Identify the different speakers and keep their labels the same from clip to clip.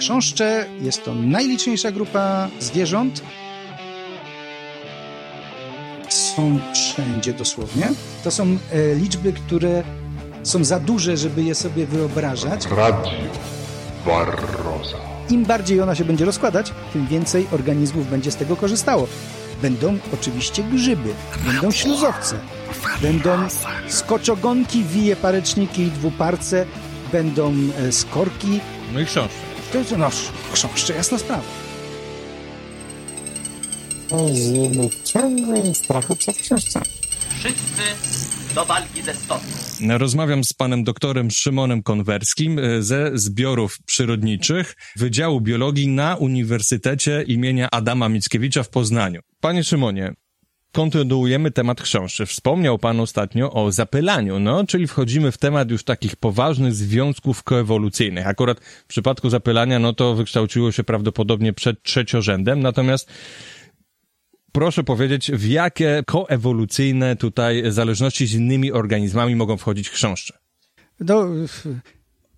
Speaker 1: Chrząszcze jest to najliczniejsza grupa zwierząt. Są wszędzie dosłownie. To są e, liczby, które są za duże, żeby je sobie wyobrażać.
Speaker 2: Radio Barroza.
Speaker 1: Im bardziej ona się będzie rozkładać, tym więcej organizmów będzie z tego korzystało. Będą oczywiście grzyby, będą śluzowce, będą skoczogonki, wije pareczniki i dwuparce, będą e, skorki.
Speaker 3: No i książki.
Speaker 1: To jest no, chrząszcze, jasna sprawa.
Speaker 4: Żyjemy w ciągłym strachu przed chrząszczami.
Speaker 5: Wszyscy do walki ze stosu.
Speaker 3: Rozmawiam z panem doktorem Szymonem Konwerskim e, ze zbiorów przyrodniczych Wydziału Biologii na Uniwersytecie imienia Adama Mickiewicza w Poznaniu. Panie Szymonie, kontynuujemy temat chrząszczy. Wspomniał pan ostatnio o zapylaniu, no, czyli wchodzimy w temat już takich poważnych związków koewolucyjnych. Akurat w przypadku zapylania, no to wykształciło się prawdopodobnie przed trzeciorzędem, natomiast proszę powiedzieć, w jakie koewolucyjne tutaj zależności z innymi organizmami mogą wchodzić chrząszcze?
Speaker 1: No,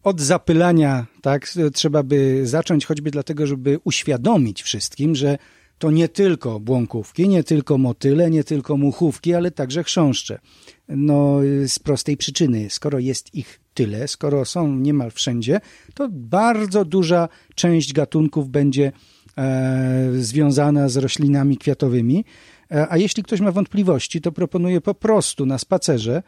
Speaker 1: od zapylania, tak, trzeba by zacząć choćby dlatego, żeby uświadomić wszystkim, że to nie tylko błąkówki, nie tylko motyle, nie tylko muchówki, ale także chrząszcze. No, z prostej przyczyny, skoro jest ich tyle, skoro są niemal wszędzie, to bardzo duża część gatunków będzie e, związana z roślinami kwiatowymi. E, a jeśli ktoś ma wątpliwości, to proponuję po prostu na spacerze,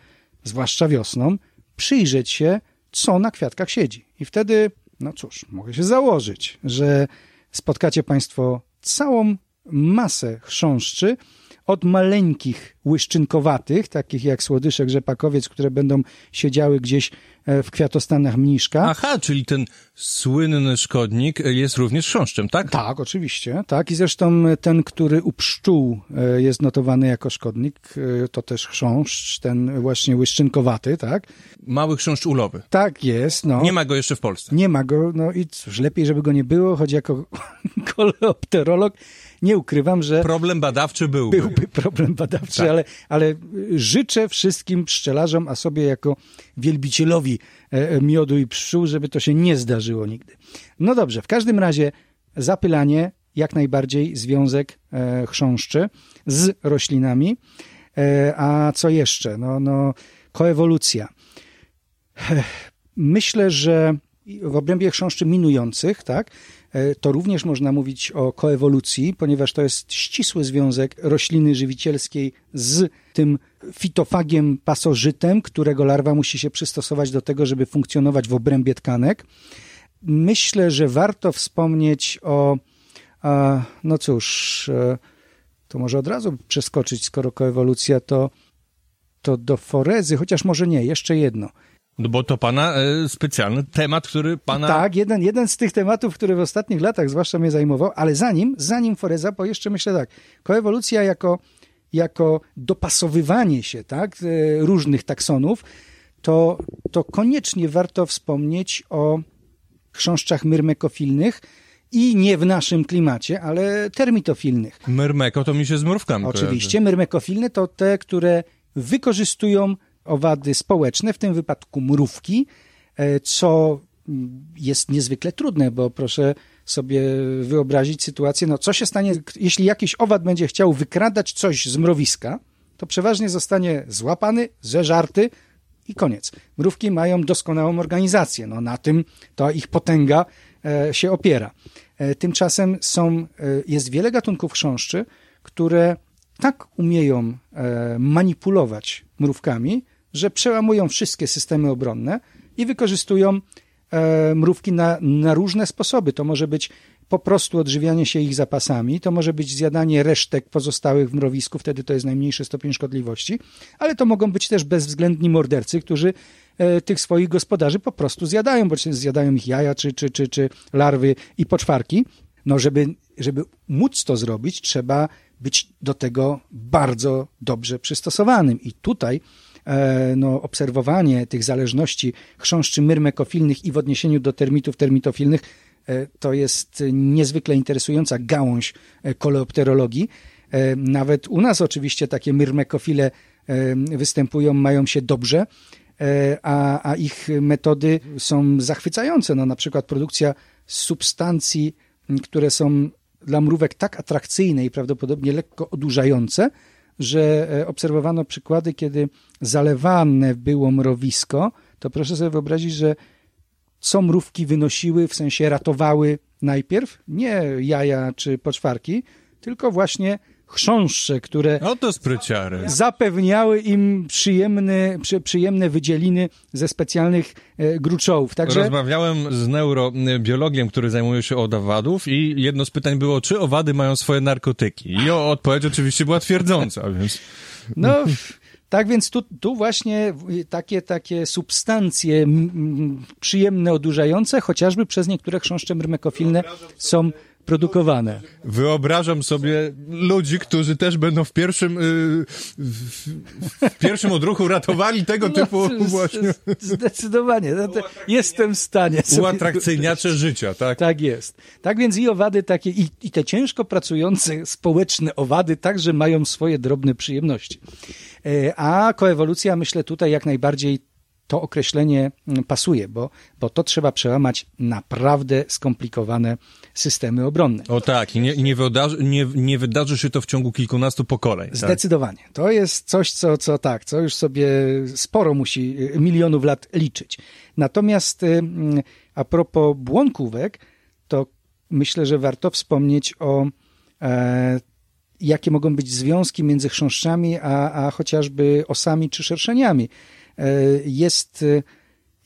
Speaker 1: zwłaszcza wiosną, przyjrzeć się, co na kwiatkach siedzi. I wtedy, no cóż, mogę się założyć, że spotkacie Państwo całą masę chrząszczy, od maleńkich łyszczynkowatych, takich jak słodyszek rzepakowiec, które będą siedziały gdzieś e, w kwiatostanach mniszka.
Speaker 3: Aha, czyli ten słynny szkodnik jest również chrząszczem, tak?
Speaker 1: Tak, oczywiście. Tak, i zresztą ten, który u pszczół e, jest notowany jako szkodnik, e, to też chrząszcz, ten właśnie łyszczynkowaty, tak?
Speaker 3: Mały chrząszcz ulowy.
Speaker 1: Tak jest, no.
Speaker 3: Nie ma go jeszcze w Polsce.
Speaker 1: Nie ma go, no i cóż, lepiej, żeby go nie było, choć jako koleopterolog nie ukrywam, że...
Speaker 3: Problem badawczy byłby.
Speaker 1: Byłby problem badawczy, tak. ale, ale życzę wszystkim pszczelarzom, a sobie jako wielbicielowi e, e, miodu i pszczół, żeby to się nie zdarzyło nigdy. No dobrze, w każdym razie zapylanie, jak najbardziej związek e, chrząszczy z roślinami. A co jeszcze? No, no koewolucja. Myślę, że w obrębie chrząszczy minujących, tak, to również można mówić o koewolucji, ponieważ to jest ścisły związek rośliny żywicielskiej z tym fitofagiem pasożytem, którego larwa musi się przystosować do tego, żeby funkcjonować w obrębie tkanek. Myślę, że warto wspomnieć o, no cóż, e, to może od razu przeskoczyć, skoro koewolucja to, to do forezy, chociaż może nie, jeszcze jedno –
Speaker 3: no bo to pana e, specjalny temat, który pana...
Speaker 1: Tak, jeden, jeden z tych tematów, który w ostatnich latach zwłaszcza mnie zajmował, ale zanim, zanim Foreza, bo jeszcze myślę tak, koewolucja jako, jako dopasowywanie się tak, e, różnych taksonów, to, to koniecznie warto wspomnieć o chrząszczach myrmekofilnych, i nie w naszym klimacie, ale termitofilnych.
Speaker 3: Myrmeko to mi się z mrówkami
Speaker 1: Oczywiście,
Speaker 3: kojarzy.
Speaker 1: myrmekofilne to te, które wykorzystują owady społeczne, w tym wypadku mrówki, e, co jest niezwykle trudne, bo proszę sobie wyobrazić sytuację, no co się stanie, jeśli jakiś owad będzie chciał wykradać coś z mrowiska, to przeważnie zostanie złapany, zeżarty i koniec. Mrówki mają doskonałą organizację, no na tym to ich potęga e, się opiera. E, tymczasem są, jest wiele gatunków chrząszczy, które tak umieją manipulować mrówkami, że przełamują wszystkie systemy obronne i wykorzystują e, mrówki na, na różne sposoby. To może być po prostu odżywianie się ich zapasami, to może być zjadanie resztek pozostałych w mrowisku, wtedy to jest najmniejszy stopień szkodliwości, ale to mogą być też bezwzględni mordercy, którzy e, tych swoich gospodarzy po prostu zjadają, bo zjadają ich jaja, czy, czy, czy, czy larwy i poczwarki. No, żeby, żeby móc to zrobić, trzeba być do tego bardzo dobrze przystosowanym. I tutaj no, obserwowanie tych zależności chrząszczy myrmekofilnych i w odniesieniu do termitów termitofilnych e, to jest niezwykle interesująca gałąź e, koleopterologii. Nawet u nas oczywiście takie myrmekofile występują, mają się dobrze, a, a ich metody są zachwycające. No, na przykład produkcja substancji, które są dla mrówek tak atrakcyjne i prawdopodobnie lekko odurzające, że e, obserwowano przykłady, kiedy zalewane było mrowisko, to proszę sobie wyobrazić, że co mrówki wynosiły, w sensie ratowały najpierw nie jaja czy poczwarki, tylko właśnie chrząszcze, które
Speaker 3: Oto spryciary.
Speaker 1: zapewniały im przyjemne, przy, przyjemne wydzieliny ze specjalnych e, gruczołów. Także
Speaker 3: Rozmawiałem z neurobiologiem, który zajmuje się od owadów i jedno z pytań było, czy owady mają swoje narkotyki. I o- odpowiedź oczywiście była twierdząca, więc...
Speaker 1: No, tak więc tu, tu właśnie takie, takie substancje przyjemne, odurzające, chociażby przez niektóre chrząszcze myrmekofilne są produkowane.
Speaker 3: Wyobrażam sobie ludzi, którzy też będą w pierwszym, y, w, w pierwszym odruchu ratowali tego typu
Speaker 1: No, z-
Speaker 3: właśnie
Speaker 1: Zdecydowanie. No jestem w stanie. sobie-
Speaker 3: uatrakcyjniacze życia, tak?
Speaker 1: Tak jest. Tak więc i owady takie, i, i te ciężko pracujące społeczne owady także mają swoje drobne przyjemności. E, A koewolucja, myślę, tutaj jak najbardziej to określenie mm, pasuje, bo, bo to trzeba przełamać naprawdę skomplikowane systemy obronne.
Speaker 3: O tak, i nie, nie, wydarzy, nie, nie wydarzy się to w ciągu kilkunastu pokoleń. Tak?
Speaker 1: Zdecydowanie. To jest coś, co, co tak, co już sobie sporo musi y, milionów lat liczyć. Natomiast y, mm, a propos błąkówek, to myślę, że warto wspomnieć o e, jakie mogą być związki między chrząszczami, a, a chociażby osami czy szerszeniami. E, Jest,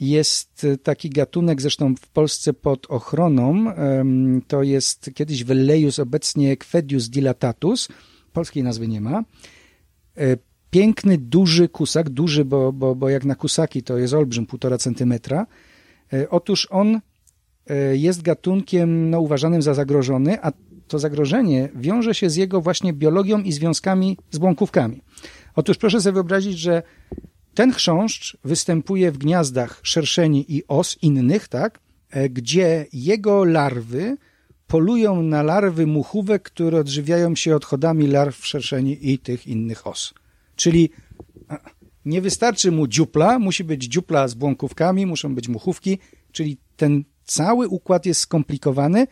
Speaker 1: jest taki gatunek, zresztą w Polsce pod ochroną, to jest kiedyś Velleius, obecnie Quedius dilatatus, polskiej nazwy nie ma. E, Piękny, duży kusak, duży, bo, bo, bo jak na kusaki to jest olbrzym, półtora centymetra. E, Otóż on jest gatunkiem no, uważanym za zagrożony, a to zagrożenie wiąże się z jego właśnie biologią i związkami z błąkówkami. Otóż proszę sobie wyobrazić, że ten chrząszcz występuje w gniazdach szerszeni i os innych, tak, e, gdzie jego larwy polują na larwy muchówek, które odżywiają się odchodami larw szerszeni i tych innych os. Czyli nie wystarczy mu dziupla, musi być dziupla z błąkówkami, muszą być muchówki, czyli ten cały układ jest skomplikowany,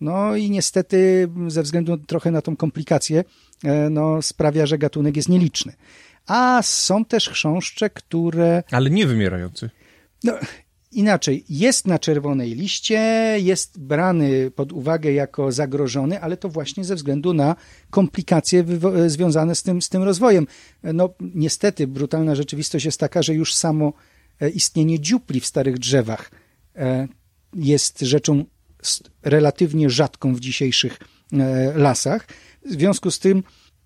Speaker 1: no i niestety ze względu trochę na tą komplikację, e, no sprawia, że gatunek jest nieliczny. A są też chrząszcze, które
Speaker 3: Ale nie wymierający.
Speaker 1: no, inaczej, jest na czerwonej liście, jest brany pod uwagę jako zagrożony, ale to właśnie ze względu na komplikacje związane z tym, z tym rozwojem. No, niestety, brutalna rzeczywistość jest taka, że już samo e, istnienie dziupli w starych drzewach e, jest rzeczą relatywnie rzadką w dzisiejszych e, lasach. W związku z tym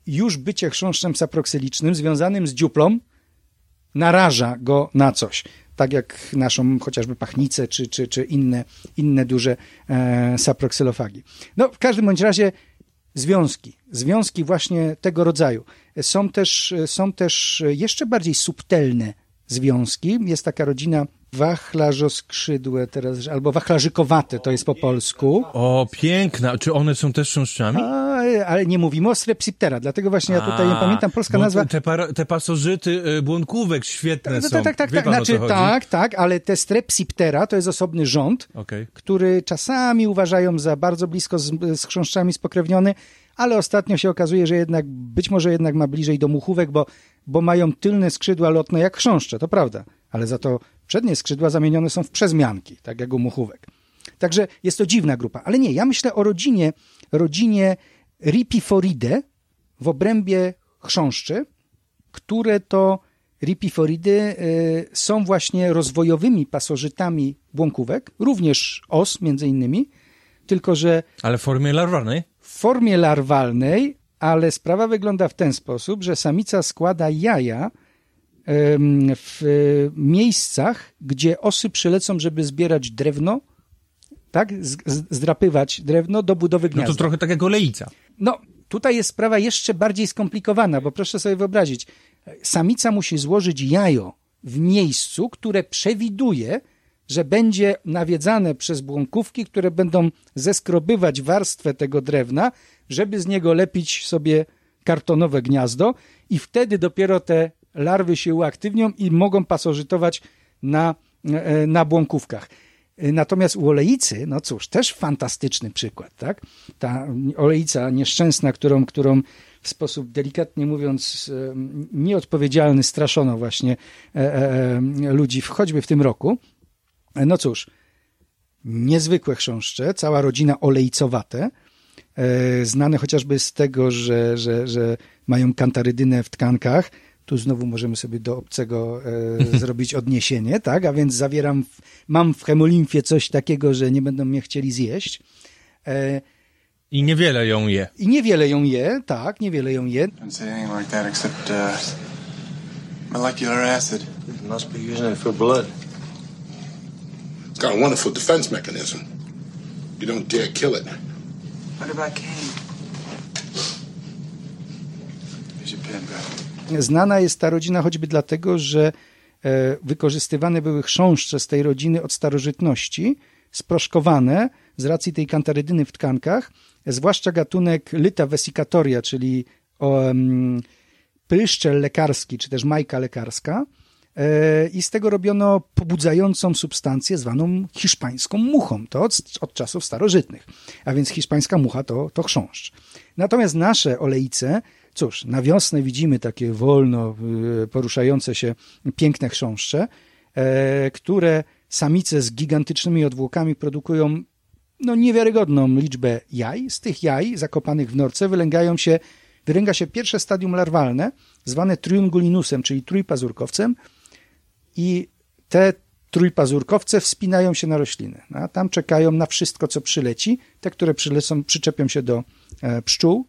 Speaker 1: już bycie chrząszczem saproksylicznym związanym z dziuplą naraża go na coś. Tak jak naszą chociażby pachnicę, czy, czy, czy inne, inne duże e, saproksylofagi. No, w każdym bądź razie związki, związki właśnie tego rodzaju. Są też, są też jeszcze bardziej subtelne związki. Jest taka rodzina wachlarzoskrzydłe teraz, albo wachlarzykowate, to jest po polsku.
Speaker 3: O, piękna. Czy one są też chrząszczami?
Speaker 1: A, ale nie mówimy o strepsiptera, dlatego właśnie ja tutaj nie pamiętam polska nazwa.
Speaker 3: Te, para, te pasożyty y, błąkówek świetne
Speaker 1: No,
Speaker 3: są.
Speaker 1: tak, tak, tak, tak. Znaczy, tak, tak, ale te strepsiptera to jest osobny rząd, który czasami uważają za bardzo blisko z, z chrząszczami spokrewniony, ale ostatnio się okazuje, że jednak być może jednak ma bliżej do muchówek, bo, bo mają tylne skrzydła lotne jak chrząszcze, to prawda, ale za to przednie skrzydła zamienione są w przezmianki, tak jak u muchówek. Także jest to dziwna grupa, ale nie, ja myślę o rodzinie, rodzinie Ripiforidae w obrębie chrząszczy, które to ripiforidy są właśnie rozwojowymi pasożytami błąkówek, również os między innymi, tylko że
Speaker 3: Ale w formie larwalnej?
Speaker 1: w formie larwalnej, ale sprawa wygląda w ten sposób, że samica składa jaja w miejscach, gdzie osy przylecą, żeby zbierać drewno, tak, zdrapywać drewno do budowy
Speaker 3: No
Speaker 1: gniazda.
Speaker 3: to trochę tak jak olejca.
Speaker 1: No, tutaj jest sprawa jeszcze bardziej skomplikowana, bo proszę sobie wyobrazić, samica musi złożyć jajo w miejscu, które przewiduje, że będzie nawiedzane przez błąkówki, które będą zeskrobywać warstwę tego drewna, żeby z niego lepić sobie kartonowe gniazdo i wtedy dopiero te larwy się uaktywnią i mogą pasożytować na, e, na błąkówkach. Y, Natomiast u olejcy, no cóż, też fantastyczny przykład, tak? Ta olejca nieszczęsna, którą, którą w sposób delikatnie mówiąc nieodpowiedzialny straszono właśnie e, e, e, ludzi, choćby w tym roku. E, No cóż, niezwykłe chrząszcze, cała rodzina olejcowate, e, znane chociażby z tego, że, że, że mają kantarydynę w tkankach. Tu znowu możemy sobie do obcego e, zrobić odniesienie, tak? A więc zawieram, w, mam w hemolimfie coś takiego, że nie będą mnie chcieli zjeść. E,
Speaker 3: I niewiele ją je.
Speaker 1: I niewiele ją je, tak, niewiele ją je.
Speaker 6: Uh, molecular acid.
Speaker 7: Must be using it for blood.
Speaker 2: It's got a wonderful defense mechanism. You don't dare kill it.
Speaker 6: What about Kane? Here's your pen, bro.
Speaker 1: Znana jest ta rodzina choćby dlatego, że e, wykorzystywane były chrząszcze z tej rodziny od starożytności, sproszkowane z racji tej kantarydyny w tkankach, zwłaszcza gatunek Lyta vesicatoria, czyli pryszczel lekarski, czy też majka lekarska. E, I z tego robiono pobudzającą substancję zwaną hiszpańską muchą. To od, od czasów starożytnych. A więc hiszpańska mucha to, to chrząszcz. Natomiast nasze olejce, cóż, na wiosnę widzimy takie wolno y, poruszające się piękne chrząszcze, e, które samice z gigantycznymi odwłokami produkują no, niewiarygodną liczbę jaj. Z tych jaj zakopanych w norce wylęgają się, wylęga się pierwsze stadium larwalne, zwane triungulinusem, czyli trójpazurkowcem i te trójpazurkowce wspinają się na rośliny. A tam czekają na wszystko, co przyleci. Te, które przylecą, przyczepią się do e, pszczół,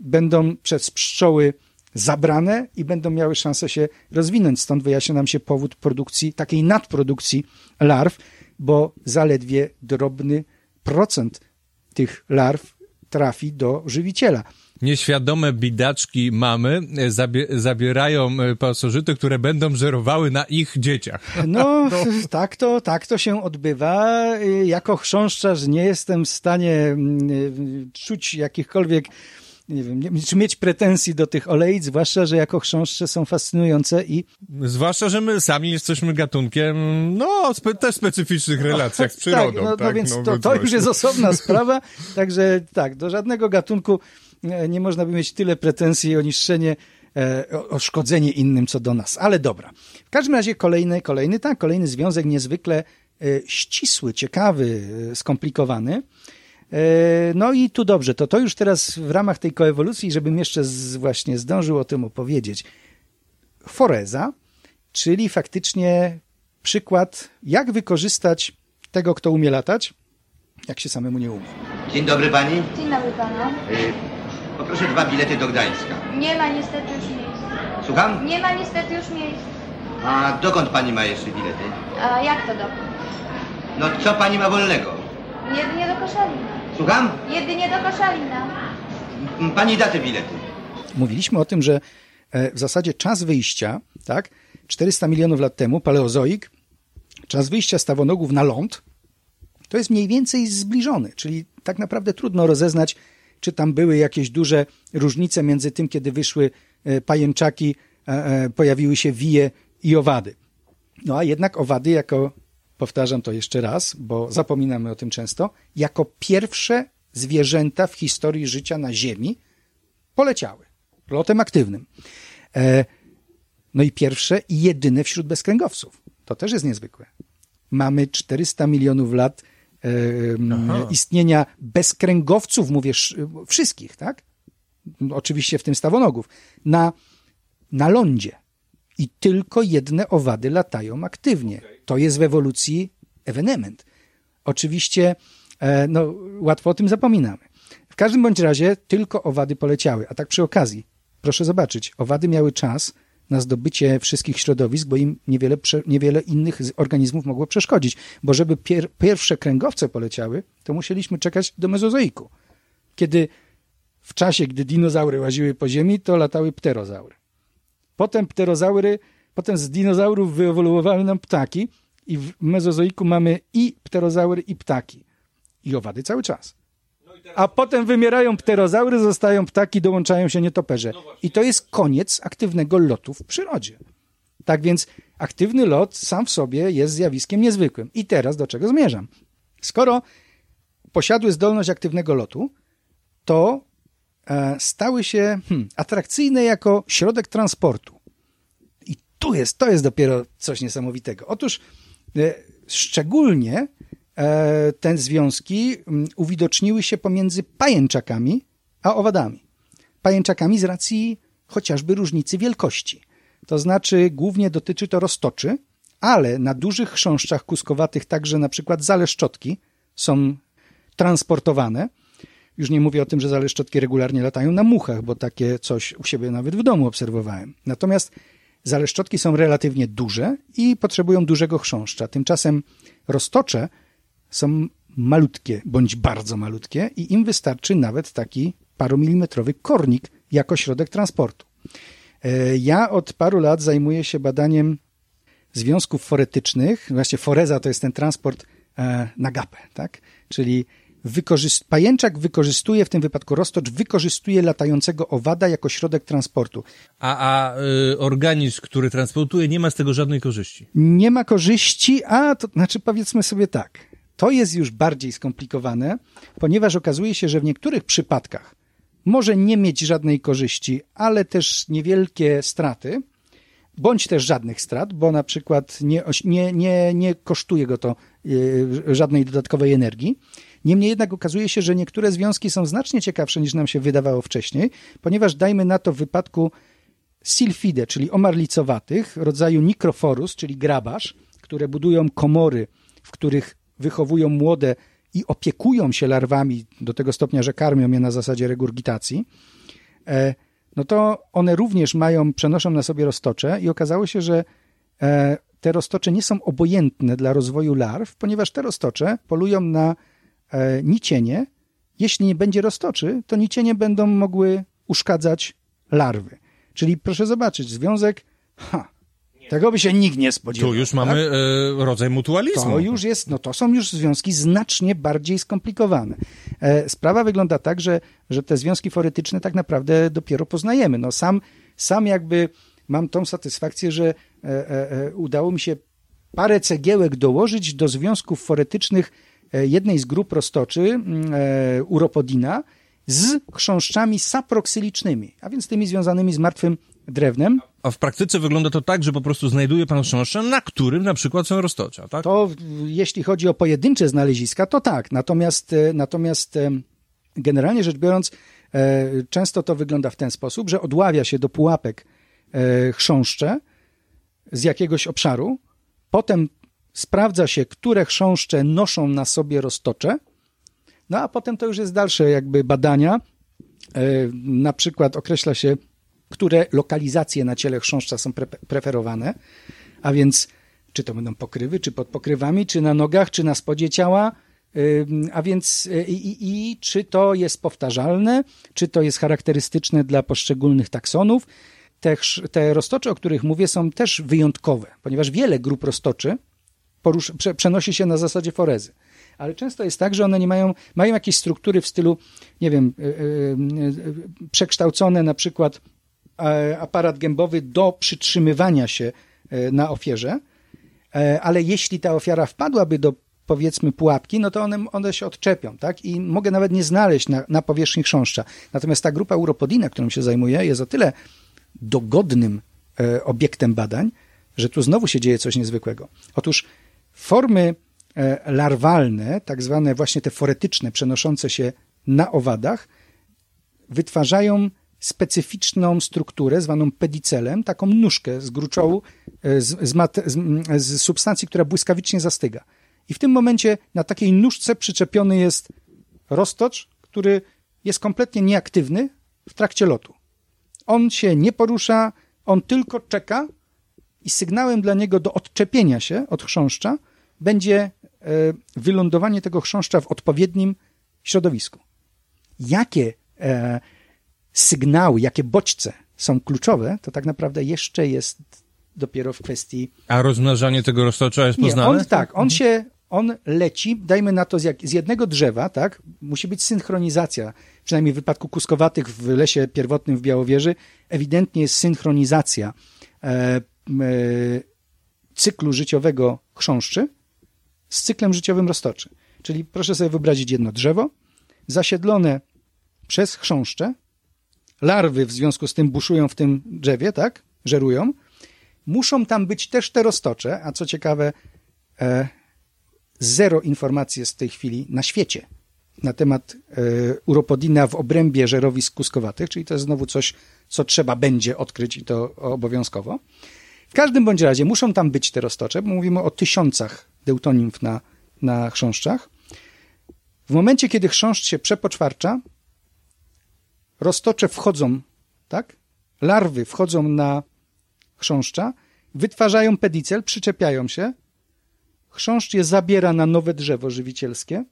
Speaker 1: będą przez pszczoły zabrane i będą miały szansę się rozwinąć. Stąd wyjaśnia nam się powód produkcji, takiej nadprodukcji larw, bo zaledwie drobny procent tych larw trafi do żywiciela.
Speaker 3: Nieświadome bidaczki mamy e, zabie zabierają e, pasożyty, które będą żerowały na ich dzieciach.
Speaker 1: No, tak to, tak to się odbywa. Y, Jako chrząszczarz nie jestem w stanie mm, czuć jakichkolwiek, nie wiem, nie- czy mieć pretensji do tych olejc, zwłaszcza, że jako chrząszcze są fascynujące i
Speaker 3: Zwłaszcza, że my sami jesteśmy gatunkiem, no, spe też specyficznych relacjach z przyrodą.
Speaker 1: Tak, no, no więc to,
Speaker 3: więc
Speaker 1: to już jest osobna sprawa, także tak, do żadnego gatunku e, nie można by mieć tyle pretensji o niszczenie, e, o, o szkodzenie innym co do nas, ale dobra. W każdym razie kolejny, kolejny, tak, kolejny związek niezwykle e, ścisły, ciekawy, skomplikowany. E, No i tu dobrze, to to już teraz w ramach tej koewolucji, żebym jeszcze z, właśnie zdążył o tym opowiedzieć. Foreza, czyli faktycznie przykład, jak wykorzystać tego, kto umie latać, jak się samemu nie umie.
Speaker 5: Dzień dobry pani.
Speaker 8: Dzień dobry pana.
Speaker 5: Y, poproszę dwa bilety do Gdańska.
Speaker 8: Nie ma niestety już miejsc.
Speaker 5: Słucham?
Speaker 8: Nie ma niestety już miejsc.
Speaker 5: A dokąd pani ma jeszcze bilety?
Speaker 8: A jak to dokąd?
Speaker 5: No co pani ma wolnego?
Speaker 8: Jedynie do Koszalina.
Speaker 5: Słucham?
Speaker 8: Jedynie do Koszalina.
Speaker 5: Pani da te bilety.
Speaker 1: Mówiliśmy o tym, że e, w zasadzie czas wyjścia, tak, 400 milionów lat temu, paleozoik, czas wyjścia stawonogów na ląd, to jest mniej więcej zbliżony, czyli tak naprawdę trudno rozeznać, czy tam były jakieś duże różnice między tym, kiedy wyszły e, pajęczaki, e, pojawiły się wije i owady. No a jednak owady jako, powtarzam to jeszcze raz, bo zapominamy o tym często, jako pierwsze zwierzęta w historii życia na Ziemi poleciały lotem aktywnym. E, no i pierwsze i jedyne wśród bezkręgowców. To też jest niezwykłe. Mamy 400 milionów lat e, m, istnienia bezkręgowców, mówię sz- wszystkich, tak? Oczywiście w tym stawonogów. Na, na lądzie. I tylko jedne owady latają aktywnie. To jest w ewolucji ewenement. Oczywiście, e, no, łatwo o tym zapominamy. W każdym bądź razie tylko owady poleciały. A tak przy okazji, proszę zobaczyć, owady miały czas na zdobycie wszystkich środowisk, bo im niewiele, niewiele innych organizmów mogło przeszkodzić. Bo żeby pier- pierwsze kręgowce poleciały, to musieliśmy czekać do mezozoiku. Kiedy w czasie, gdy dinozaury łaziły po ziemi, to latały pterozaury. Potem pterozaury, potem z dinozaurów wyewoluowały nam ptaki i w mezozoiku mamy i pterozaury, i ptaki. I owady cały czas. A potem wymierają pterozaury, zostają ptaki, dołączają się nietoperze. I to jest koniec aktywnego lotu w przyrodzie. Tak więc aktywny lot sam w sobie jest zjawiskiem niezwykłym. I teraz do czego zmierzam? Skoro posiadły zdolność aktywnego lotu, to stały się hmm, atrakcyjne jako środek transportu. I tu jest, to jest dopiero coś niesamowitego. Otóż e, szczególnie e, te związki mm, uwidoczniły się pomiędzy pajęczakami a owadami. Pajęczakami z racji chociażby różnicy wielkości. To znaczy głównie dotyczy to roztoczy, ale na dużych chrząszczach kuskowatych także na przykład zaleszczotki są transportowane. Już nie mówię o tym, że zaleszczotki regularnie latają na muchach, bo takie coś u siebie nawet w domu obserwowałem. Natomiast zaleszczotki są relatywnie duże i potrzebują dużego chrząszcza. Tymczasem roztocze są malutkie bądź bardzo malutkie i im wystarczy nawet taki paromilimetrowy kornik jako środek transportu. E, ja od paru lat zajmuję się badaniem związków foretycznych. Właśnie foreza to jest ten transport e, na gapę, tak? Czyli wykorzyst... pajęczak wykorzystuje, w tym wypadku roztocz, wykorzystuje latającego owada jako środek transportu.
Speaker 3: A, a y, organizm, który transportuje, nie ma z tego żadnej korzyści.
Speaker 1: Nie ma korzyści, a to znaczy powiedzmy sobie tak. To jest już bardziej skomplikowane, ponieważ okazuje się, że w niektórych przypadkach może nie mieć żadnej korzyści, ale też niewielkie straty, bądź też żadnych strat, bo na przykład nie, nie, nie, nie kosztuje go to e, żadnej dodatkowej energii. Niemniej jednak okazuje się, że niektóre związki są znacznie ciekawsze niż nam się wydawało wcześniej, ponieważ dajmy na to w wypadku silfide, czyli omarlicowatych, rodzaju nikroforus, czyli grabarz, które budują komory, w których wychowują młode i opiekują się larwami do tego stopnia, że karmią je na zasadzie regurgitacji, e, no to one również mają, przenoszą na sobie roztocze i okazało się, że e, te roztocze nie są obojętne dla rozwoju larw, ponieważ te roztocze polują na nicienie. Jeśli nie będzie roztoczy, to nicienie będą mogły uszkadzać larwy. Czyli proszę zobaczyć, związek ha, tego by się nikt nie spodziewał.
Speaker 3: Tu już
Speaker 1: tak?
Speaker 3: mamy e, rodzaj mutualizmu.
Speaker 1: To już jest, no to są już związki znacznie bardziej skomplikowane. E, sprawa wygląda tak, że, że te związki foretyczne tak naprawdę dopiero poznajemy. No sam, sam jakby mam tą satysfakcję, że e, e, e udało mi się parę cegiełek dołożyć do związków foretycznych e, jednej z grup roztoczy, mm, uropodina, z chrząszczami saproksylicznymi, a więc tymi związanymi z martwym drewnem.
Speaker 3: A w praktyce wygląda to tak, że po prostu znajduje pan chrząszcza, na którym na przykład są roztocza, tak?
Speaker 1: To jeśli chodzi o pojedyncze znaleziska, to tak. Natomiast, e, natomiast e, generalnie rzecz biorąc, e, często to wygląda w ten sposób, że odławia się do pułapek chrząszcze z jakiegoś obszaru, potem sprawdza się, które chrząszcze noszą na sobie roztocze, no a potem to już jest dalsze jakby badania. Na przykład określa się które lokalizacje na ciele chrząszcza są pre preferowane, a więc czy to będą pokrywy, czy pod pokrywami, czy na nogach, czy na spodzie ciała, a więc y, i, i, i, czy to jest powtarzalne, czy to jest charakterystyczne dla poszczególnych taksonów. Te, te roztocze, o których mówię, są też wyjątkowe, ponieważ wiele grup roztoczy prze, przenosi się na zasadzie forezy. Ale często jest tak, że one nie mają, mają jakieś struktury w stylu, nie wiem, yy, yy, przekształcone na przykład E, aparat gębowy do przytrzymywania się e, na ofierze, e, ale jeśli ta ofiara wpadłaby do powiedzmy pułapki, no to one, one się odczepią, tak? I mogę nawet nie znaleźć na, na powierzchni chrząszcza. Natomiast ta grupa Uropodina, którą się zajmuję, jest o tyle dogodnym e, obiektem badań, że tu znowu się dzieje coś niezwykłego. Otóż formy e, larwalne, tak zwane właśnie te foretyczne, przenoszące się na owadach, wytwarzają specyficzną strukturę zwaną pedicelem, taką nóżkę z gruczołu, e, z, z, mat, z, z substancji, która błyskawicznie zastyga. I w tym momencie na takiej nóżce przyczepiony jest roztocz, który jest kompletnie nieaktywny w trakcie lotu. On się nie porusza, on tylko czeka i sygnałem dla niego do odczepienia się od chrząszcza będzie e, wylądowanie tego chrząszcza w odpowiednim środowisku. Jakie e, sygnały, jakie bodźce są kluczowe, to tak naprawdę jeszcze jest dopiero w kwestii...
Speaker 3: A rozmnażanie tego roztocza jest poznane?
Speaker 1: Nie, on tak, on się, on leci, dajmy na to z, jak, z jednego drzewa, tak, musi być synchronizacja, przynajmniej w wypadku kuskowatych w lesie pierwotnym w Białowieży, ewidentnie jest synchronizacja e, cyklu życiowego chrząszczy z cyklem życiowym roztoczy. Czyli proszę sobie wyobrazić jedno drzewo zasiedlone przez chrząszcze, larwy w związku z tym buszują w tym drzewie, tak? Żerują. Muszą tam być też te roztocze, a co ciekawe, e, zero informacji jest w tej chwili na świecie na temat e, uropodina w obrębie żerowisk kuskowatych, czyli to jest znowu coś, co trzeba będzie odkryć i to obowiązkowo. W każdym bądź razie muszą tam być te roztocze, bo mówimy o tysiącach deutonimf na, na chrząszczach. W momencie, kiedy chrząszcz się przepoczwarcza, roztocze wchodzą, tak? Larwy wchodzą na chrząszcza, wytwarzają pedicel, przyczepiają się, chrząszcz je zabiera na nowe drzewo żywicielskie,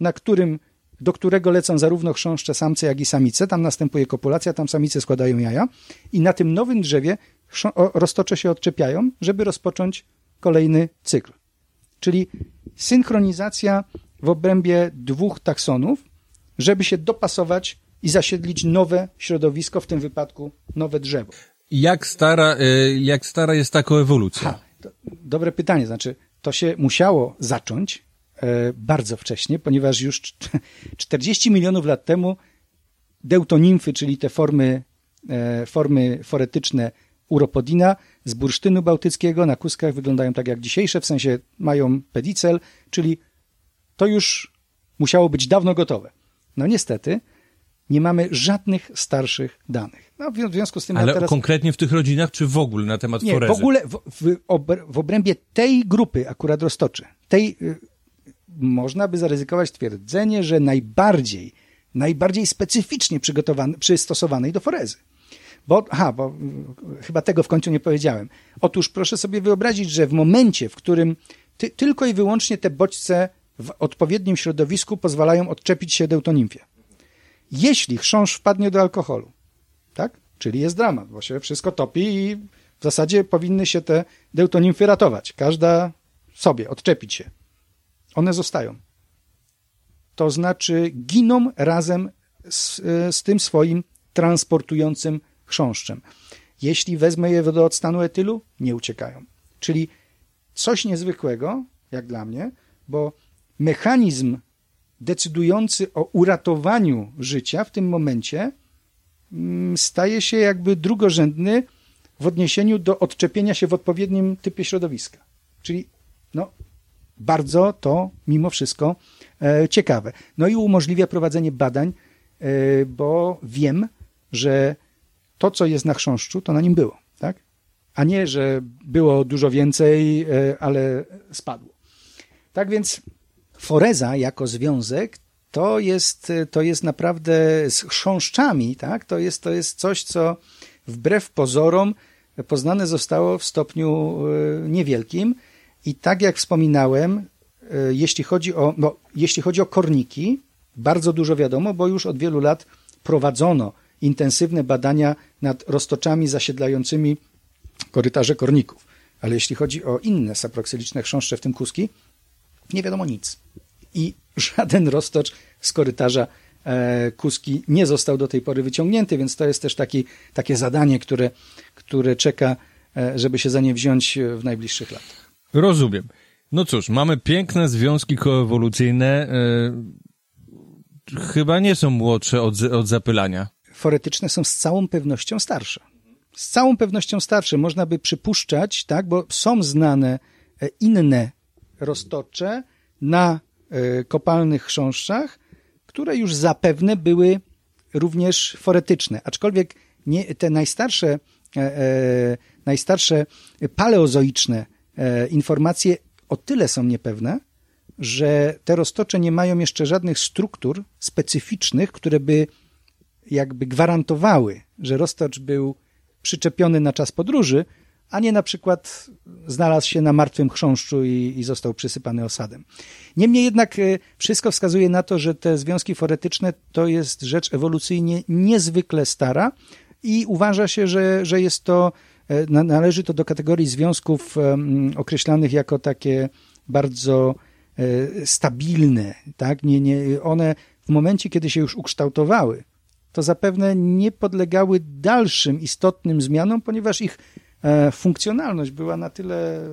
Speaker 1: na którym, do którego lecą zarówno chrząszcze samce, jak i samice. Tam następuje kopulacja, tam samice składają jaja i na tym nowym drzewie roztocze się odczepiają, żeby rozpocząć kolejny cykl. Czyli synchronizacja w obrębie dwóch taksonów, żeby się dopasować i zasiedlić nowe środowisko, w tym wypadku nowe drzewo.
Speaker 3: Jak stara, y, jak stara jest taka ewolucja? Ha,
Speaker 1: dobre pytanie. Znaczy, to się musiało zacząć e, bardzo wcześnie, ponieważ już 40 milionów lat temu deutonimfy, czyli te formy, e, formy foretyczne uropodina z bursztynu bałtyckiego na kuskach wyglądają tak jak dzisiejsze, w sensie mają pedicel, czyli to już musiało być dawno gotowe. No niestety, nie mamy żadnych starszych danych. No, w związku z tym
Speaker 3: Ale
Speaker 1: teraz...
Speaker 3: konkretnie w tych rodzinach, czy w ogóle na temat
Speaker 1: nie,
Speaker 3: forezy?
Speaker 1: w ogóle w, w, w obrębie tej grupy akurat roztoczy, tej y, można by zaryzykować twierdzenie, że najbardziej, najbardziej specyficznie przygotowanej, przystosowanej do forezy. Bo, aha, bo y, chyba tego w końcu nie powiedziałem. Otóż proszę sobie wyobrazić, że w momencie, w którym ty, tylko i wyłącznie te bodźce w odpowiednim środowisku pozwalają odczepić się deutonimfie. Jeśli chrząszcz wpadnie do alkoholu, tak? Czyli jest dramat, bo się wszystko topi i w zasadzie powinny się te deutonimfy ratować. Każda sobie, odczepić się. One zostają. To znaczy giną razem z, z tym swoim transportującym chrząszczem. Jeśli wezmę je do odstanu etylu, nie uciekają. Czyli coś niezwykłego, jak dla mnie, bo mechanizm decydujący o uratowaniu życia w tym momencie mm, staje się jakby drugorzędny w odniesieniu do odczepienia się w odpowiednim typie środowiska. Czyli no, bardzo to mimo wszystko e, ciekawe. No i umożliwia prowadzenie badań, e, bo wiem, że to, co jest na chrząszczu, to na nim było, tak? A nie, że było dużo więcej, e, ale spadło. Tak więc foreza jako związek to jest, to jest naprawdę z chrząszczami, tak? To jest, to jest coś, co wbrew pozorom poznane zostało w stopniu e, niewielkim i tak jak wspominałem, e, jeśli chodzi o, no, jeśli chodzi o korniki, bardzo dużo wiadomo, bo już od wielu lat prowadzono intensywne badania nad roztoczami zasiedlającymi korytarze korników. Ale jeśli chodzi o inne saproksyliczne chrząszcze, w tym kuski, nie wiadomo nic. I żaden roztocz z korytarza e, kuski nie został do tej pory wyciągnięty, więc to jest też taki, takie zadanie, które, które czeka, e, żeby się za nie wziąć w najbliższych latach.
Speaker 3: Rozumiem. No cóż, mamy piękne związki koewolucyjne. E, chyba nie są młodsze od, od zapylania.
Speaker 1: Foretyczne są z całą pewnością starsze. Z całą pewnością starsze. Można by przypuszczać, tak, bo są znane e, inne roztocze na e, kopalnych chrząszczach, które już zapewne były również foretyczne. Aczkolwiek nie, te najstarsze, e, e, najstarsze paleozoiczne e, informacje o tyle są niepewne, że te roztocze nie mają jeszcze żadnych struktur specyficznych, które by jakby gwarantowały, że roztocz był przyczepiony na czas podróży, a nie na przykład znalazł się na martwym chrząszczu i, i, został przysypany osadem. Niemniej jednak e, wszystko wskazuje na to, że te związki foretyczne to jest rzecz ewolucyjnie niezwykle stara i uważa się, że, że jest to, e, należy to do kategorii związków określanych jako takie bardzo e, stabilne. Tak? Nie, nie, one w momencie, kiedy się już ukształtowały, to zapewne nie podlegały dalszym istotnym zmianom, ponieważ ich e, funkcjonalność była na tyle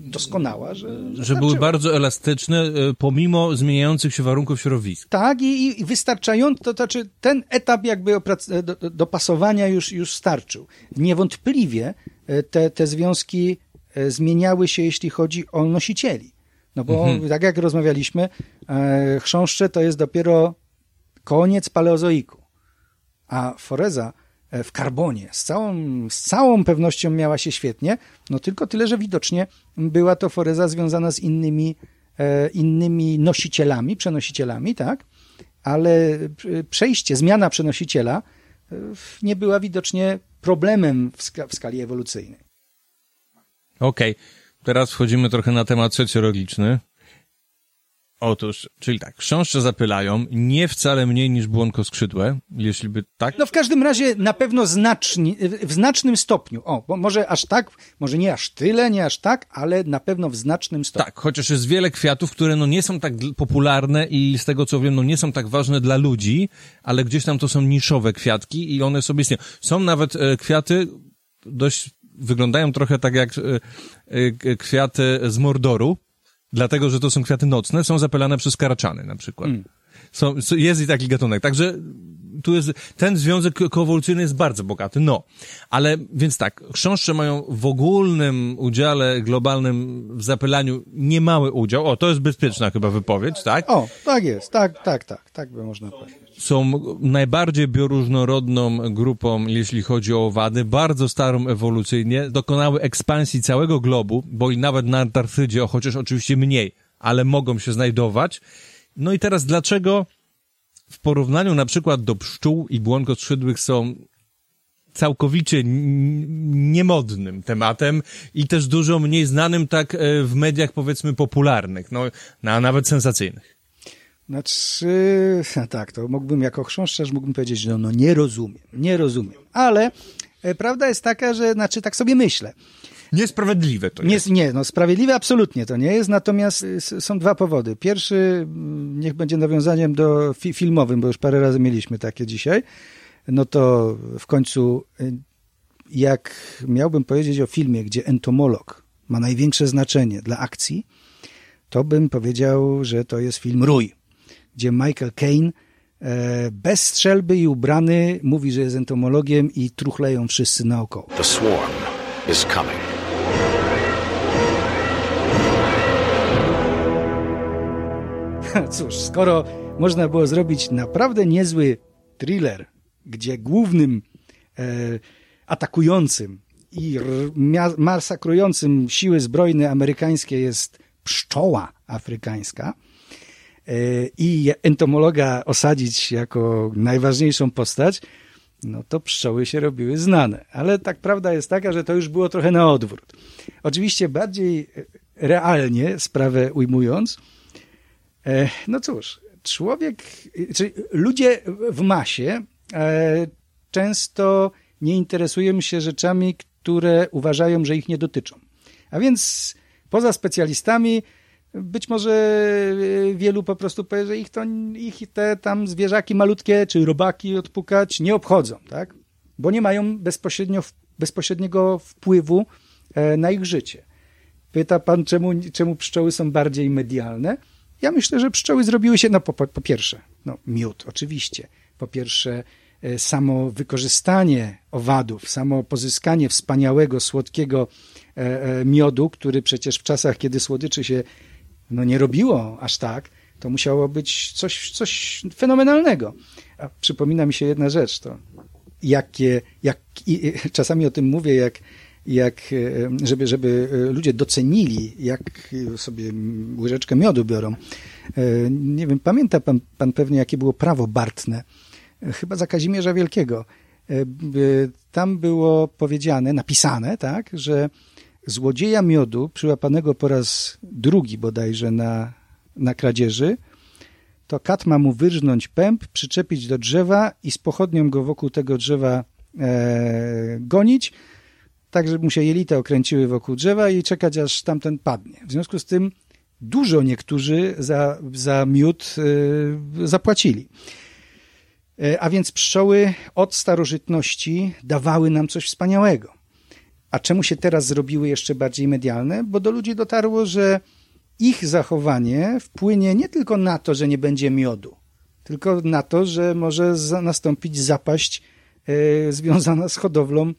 Speaker 1: doskonała, że...
Speaker 3: Że były bardzo elastyczne, e, pomimo zmieniających się warunków środowisk.
Speaker 1: Tak, i, i wystarczająco, to znaczy ten etap jakby oprac- do, do, dopasowania już, już starczył. Niewątpliwie e, te, te związki e, zmieniały się, jeśli chodzi o nosicieli. No bo tak jak rozmawialiśmy, e, chrząszcze to jest dopiero koniec paleozoiku, a foreza e, w karbonie z całą, z całą pewnością miała się świetnie, no tylko tyle, że widocznie była to foreza związana z innymi, e, innymi nosicielami, przenosicielami, tak? Ale e, przejście, zmiana przenosiciela nie była widocznie problemem w, w skali ewolucyjnej.
Speaker 3: Okej, teraz wchodzimy trochę na temat socjologiczny. Otóż, czyli tak, chrząszcze zapylają nie wcale mniej niż błonkoskrzydłe, jeśli by tak.
Speaker 1: No w każdym razie na pewno znacznie, w znacznym stopniu. O, bo może aż tak, może nie aż tyle, nie aż tak, ale na pewno w znacznym stopniu.
Speaker 3: Tak, chociaż jest wiele kwiatów, które no nie są tak popularne i z tego co wiem, no nie są tak ważne dla ludzi, ale gdzieś tam to są niszowe kwiatki i one sobie istnieją. Są nawet e, kwiaty dość, wyglądają trochę tak jak e, e, kwiaty z Mordoru, dlatego, że to są kwiaty nocne, są zapylane przez karaczany na przykład. Są, s- jest i taki gatunek. Także tu jest, ten związek ko- koewolucyjny jest bardzo bogaty, no. Ale, więc tak, chrząszcze mają w ogólnym udziale globalnym w zapylaniu niemały udział. O, to jest bezpieczna chyba wypowiedź, tak?
Speaker 1: O, tak jest, tak, tak, tak, tak by można powiedzieć.
Speaker 3: Są najbardziej bioróżnorodną grupą, jeśli chodzi o owady, bardzo starą ewolucyjnie, dokonały ekspansji całego globu, bo i nawet na Antarktydzie, chociaż oczywiście mniej, ale mogą się znajdować. No i teraz dlaczego w porównaniu na przykład do pszczół i błonkoskrzydłych są całkowicie niemodnym tematem i też dużo mniej znanym tak e, w mediach powiedzmy popularnych, no a nawet sensacyjnych.
Speaker 1: Znaczy, tak, to mógłbym jako chrząszczarz mógłbym powiedzieć, że no, no nie rozumiem, nie rozumiem. Ale e, prawda jest taka, że, znaczy tak sobie myślę.
Speaker 3: Niesprawiedliwe to
Speaker 1: Nie,
Speaker 3: jest.
Speaker 1: nie, no sprawiedliwe absolutnie to nie jest, natomiast y, są dwa powody. Pierwszy, mm, niech będzie nawiązaniem do fi filmowym, bo już parę razy mieliśmy takie dzisiaj. No to w końcu, y, jak miałbym powiedzieć o filmie, gdzie entomolog ma największe znaczenie dla akcji, to bym powiedział, że to jest film Rój, gdzie Michael Caine e, bez strzelby i ubrany mówi, że jest entomologiem i truchleją wszyscy naokoło.
Speaker 9: The swarm is coming.
Speaker 1: Cóż, skoro można było zrobić naprawdę niezły thriller, gdzie głównym e, atakującym i masakrującym siły zbrojne amerykańskie jest pszczoła afrykańska i entomologa osadzić jako najważniejszą postać, no to pszczoły się robiły znane. Ale tak prawda jest taka, że to już było trochę na odwrót. Oczywiście bardziej e, realnie sprawę ujmując, E, No cóż, człowiek, czyli ludzie w masie e, często nie interesują się rzeczami, które uważają, że ich nie dotyczą. A więc poza specjalistami być może e, wielu po prostu powie, że ich, to, ich te tam zwierzaki malutkie czy robaki odpukać nie obchodzą, tak? Bo nie mają bezpośrednio, bezpośredniego wpływu e, na ich życie. Pyta pan, czemu, czemu pszczoły są bardziej medialne? Ja myślę, że pszczoły zrobiły się, no po, po, pierwsze, no miód oczywiście, po pierwsze e, samo wykorzystanie owadów, samo pozyskanie wspaniałego, słodkiego miodu, który przecież w czasach, kiedy słodyczy się no nie robiło aż tak, to musiało być coś, coś fenomenalnego. A przypomina mi się jedna rzecz, to jakie, jak, czasami o tym mówię, jak, jak e, żeby, żeby e, ludzie docenili, jak sobie łyżeczkę miodu biorą. E, Nie wiem, pamięta pan, pan pewnie, jakie było prawo bartne, E, chyba za Kazimierza Wielkiego. E, Tam było powiedziane, napisane, tak, że złodzieja miodu, przyłapanego po raz drugi bodajże na, na kradzieży, to kat ma mu wyrżnąć pęp, przyczepić do drzewa i z pochodnią go wokół tego drzewa e, gonić, tak żeby mu się jelita okręciły wokół drzewa i czekać aż tamten padnie. W związku z tym dużo niektórzy za, za miód e, zapłacili. E, A więc pszczoły od starożytności dawały nam coś wspaniałego. A czemu się teraz zrobiły jeszcze bardziej medialne? Bo do ludzi dotarło, że ich zachowanie wpłynie nie tylko na to, że nie będzie miodu, tylko na to, że może nastąpić zapaść e, związana z hodowlą e,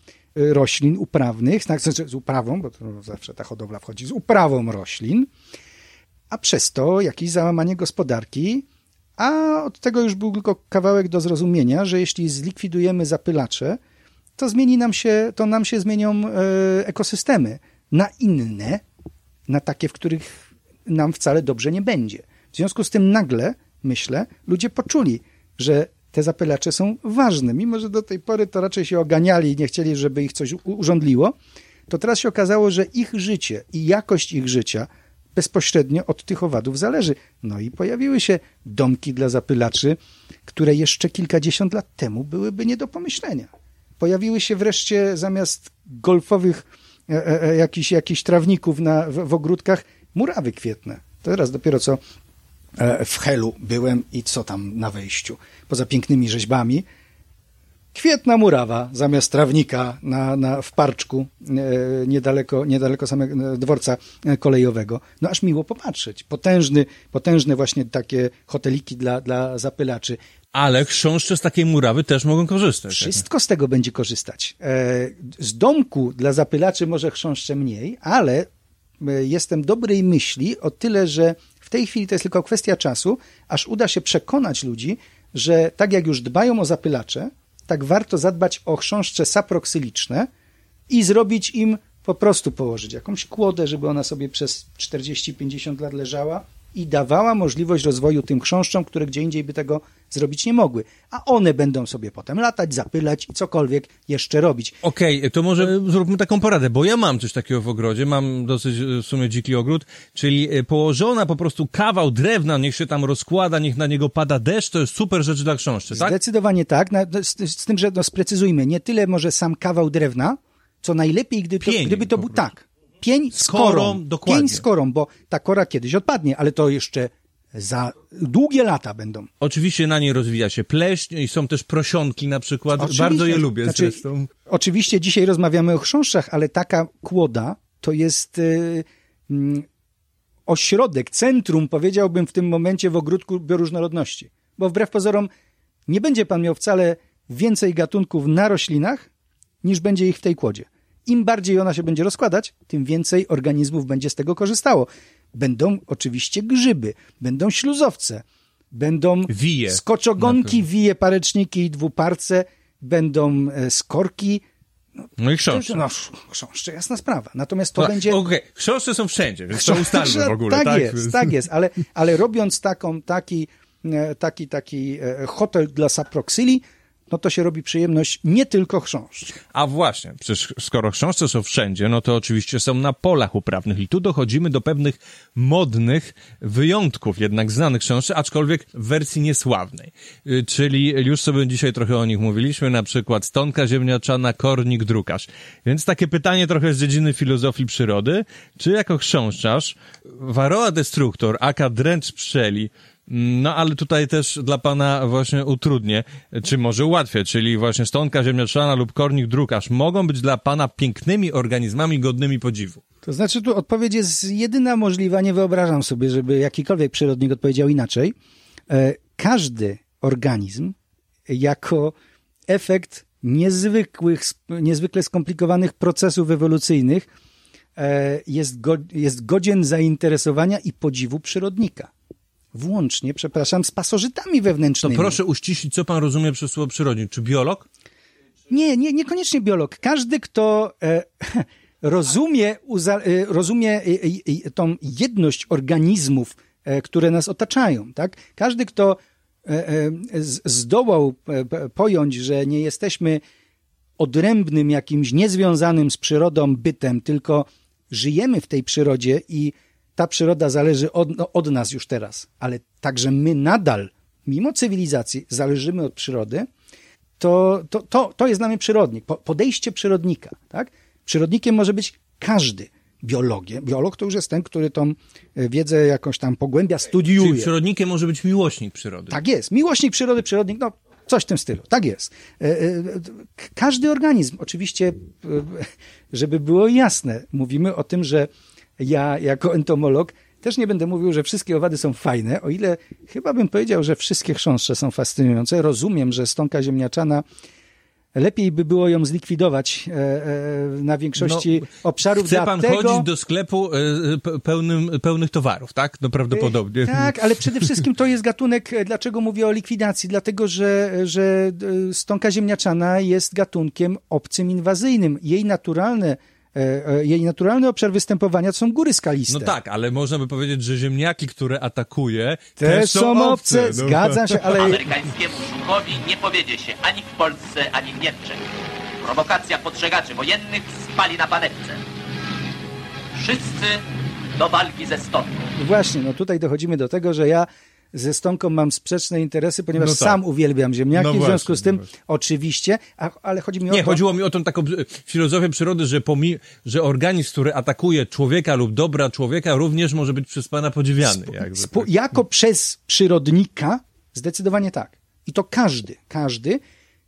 Speaker 1: roślin uprawnych, tak, znaczy z uprawą, bo to zawsze ta hodowla wchodzi z uprawą roślin, a przez to jakieś załamanie gospodarki, a od tego już był tylko kawałek do zrozumienia, że jeśli zlikwidujemy zapylacze, to zmieni nam się, to nam się zmienią e, ekosystemy na inne, na takie, w których nam wcale dobrze nie będzie. W związku z tym nagle, myślę, ludzie poczuli, że te zapylacze są ważne, mimo że do tej pory to raczej się oganiali i nie chcieli, żeby ich coś urządliło, to teraz się okazało, że ich życie i jakość ich życia bezpośrednio od tych owadów zależy. No i pojawiły się domki dla zapylaczy, które jeszcze kilkadziesiąt lat temu byłyby nie do pomyślenia. Pojawiły się wreszcie zamiast golfowych e, e, e, jakichś, trawników na, w, w ogródkach murawy kwietne. Teraz dopiero co e, w Helu byłem i co tam na wejściu, poza pięknymi rzeźbami, kwietna murawa zamiast trawnika na, na, w parczku e, niedaleko, niedaleko samego dworca kolejowego. No aż miło popatrzeć. Potężny, potężne właśnie takie hoteliki dla, dla zapylaczy.
Speaker 3: Ale chrząszcze z takiej murawy też mogą korzystać.
Speaker 1: Wszystko z tego będzie korzystać. E, Z domku dla zapylaczy może chrząszcze mniej, ale e, jestem dobrej myśli o tyle, że w tej chwili to jest tylko kwestia czasu, aż uda się przekonać ludzi, że tak jak już dbają o zapylacze, tak warto zadbać o chrząszcze saproksyliczne i zrobić im po prostu położyć jakąś kłodę, żeby ona sobie przez 40-50 lat leżała i dawała możliwość rozwoju tym chrząszczom, które gdzie indziej by tego zrobić nie mogły. A one będą sobie potem latać, zapylać i cokolwiek jeszcze robić.
Speaker 3: Okej, to może e, zróbmy taką poradę, bo ja mam coś takiego w ogrodzie, mam dosyć e, w sumie dziki ogród, czyli e, położona po prostu kawał drewna, niech się tam rozkłada, niech na niego pada deszcz, to jest super rzecz dla chrząszczy, tak?
Speaker 1: Zdecydowanie tak, z, z tym, że no, sprecyzujmy, nie tyle może sam kawał drewna, co najlepiej, gdyby to, gdyby to był tak. Pień
Speaker 3: z, korą,
Speaker 1: korą.
Speaker 3: dokładnie.
Speaker 1: Pień z korą, bo ta kora kiedyś odpadnie, ale to jeszcze za długie lata będą.
Speaker 3: Oczywiście na niej rozwija się pleśń i są też prosionki na przykład,
Speaker 1: Oczywiście.
Speaker 3: bardzo je lubię
Speaker 1: Znaczy,
Speaker 3: zresztą.
Speaker 1: Oczywiście dzisiaj rozmawiamy o chrząszczach, ale taka kłoda to jest y, mm, ośrodek, centrum, powiedziałbym w tym momencie w ogródku bioróżnorodności. Bo wbrew pozorom nie będzie pan miał wcale więcej gatunków na roślinach, niż będzie ich w tej kłodzie. Im bardziej ona się będzie rozkładać, tym więcej organizmów będzie z tego korzystało. Będą oczywiście grzyby, będą śluzowce, będą
Speaker 3: Wije.
Speaker 1: skoczogonki, wije, pareczniki i dwuparce, będą e, skorki.
Speaker 3: No i chrząszcze.
Speaker 1: No, chrząszcze, jasna sprawa. Natomiast to
Speaker 3: No,
Speaker 1: będzie...
Speaker 3: Okej, chrząszcze są wszędzie, więc to ustalmy w ogóle,
Speaker 1: tak,
Speaker 3: tak?
Speaker 1: jest, tak jest, ale, ale robiąc taką, taki, e, taki, taki e, hotel dla saproksyli, no to się robi przyjemność nie tylko chrząszcz.
Speaker 3: A właśnie, przecież skoro chrząszcze są wszędzie, no to oczywiście są na polach uprawnych i tu dochodzimy do pewnych modnych wyjątków, jednak znanych chrząszczy, aczkolwiek w wersji niesławnej. Y, Czyli już sobie dzisiaj trochę o nich mówiliśmy, na przykład stonka ziemniaczana, kornik, drukarz. Więc takie pytanie trochę z dziedziny filozofii przyrody, czy jako chrząszczarz Varroa destructor, aka dręcz pszczeli, no ale tutaj też dla pana właśnie utrudnię, czy może ułatwię, czyli właśnie stonka ziemniaczana lub kornik drukarz mogą być dla pana pięknymi organizmami godnymi podziwu.
Speaker 1: To znaczy tu odpowiedź jest jedyna możliwa, nie wyobrażam sobie, żeby jakikolwiek przyrodnik odpowiedział inaczej. E, Każdy organizm jako efekt niezwykłych, niezwykle skomplikowanych procesów ewolucyjnych e, jest, go, jest godzien zainteresowania i podziwu przyrodnika. Włącznie, przepraszam, z pasożytami
Speaker 3: To
Speaker 1: wewnętrznymi.
Speaker 3: proszę uściślić, co pan rozumie przez słowo przyrodnik. Czy biolog?
Speaker 1: Nie, nie, niekoniecznie biolog. Każdy, kto e, rozumie, uza, e, rozumie e, e, tą jedność organizmów, które nas otaczają, tak? Każdy, kto zdołał pojąć, że nie jesteśmy odrębnym, jakimś niezwiązanym z przyrodą bytem, tylko żyjemy w tej przyrodzie i ta przyroda zależy od, no, od nas już teraz, ale także my nadal, mimo cywilizacji, zależymy od przyrody, to, to, to, to jest dla mnie przyrodnik, po- podejście przyrodnika. Tak? Przyrodnikiem może być każdy. Biologię. Biolog to już jest ten, który tą e, wiedzę jakoś tam pogłębia,
Speaker 3: Czyli
Speaker 1: studiuje.
Speaker 3: przyrodnikiem może być miłośnik przyrody.
Speaker 1: Tak jest. Miłośnik przyrody, przyrodnik, no Coś w tym stylu. Tak jest. E, e, Każdy organizm, oczywiście, żeby było jasne, mówimy o tym, że ja jako entomolog też nie będę mówił, że wszystkie owady są fajne, o ile chyba bym powiedział, że wszystkie chrząszcze są fascynujące. Rozumiem, że stonka ziemniaczana lepiej by było ją zlikwidować e, e, na większości obszarów.
Speaker 3: Chce pan
Speaker 1: dlatego...
Speaker 3: chodzić do sklepu e, pe- pełnym, pełnych towarów, tak? No prawdopodobnie.
Speaker 1: Tak, ale przede wszystkim to jest gatunek, e, dlaczego mówię o likwidacji? Dlatego, że, że e, stonka ziemniaczana jest gatunkiem obcym inwazyjnym. Jej naturalne, e, e, jej naturalny obszar występowania to są góry skaliste.
Speaker 3: No tak, ale można by powiedzieć, że ziemniaki, które atakuje,
Speaker 1: Też są obce,
Speaker 3: No.
Speaker 1: zgadzam się, ale
Speaker 10: Amerykańskiemu szukowi nie powiedzie się ani w Polsce, ani w Niemczech. Prowokacja podżegaczy wojennych spali na panewce. Wszyscy do walki ze stopą.
Speaker 1: właśnie, no tutaj dochodzimy do tego, że ja ze Stonką mam sprzeczne interesy, ponieważ
Speaker 3: No tak.
Speaker 1: sam uwielbiam ziemniaki,
Speaker 3: No
Speaker 1: w związku
Speaker 3: właśnie,
Speaker 1: z tym
Speaker 3: no właśnie.
Speaker 1: oczywiście, a, ale chodzi mi o
Speaker 3: Nie, chodziło mi o tą taką e, filozofię przyrody, że, pomi- że organizm, który atakuje człowieka lub dobra człowieka, również może być przez pana podziwiany. jakby, tak.
Speaker 1: jako przez przyrodnika zdecydowanie tak. I to każdy, każdy,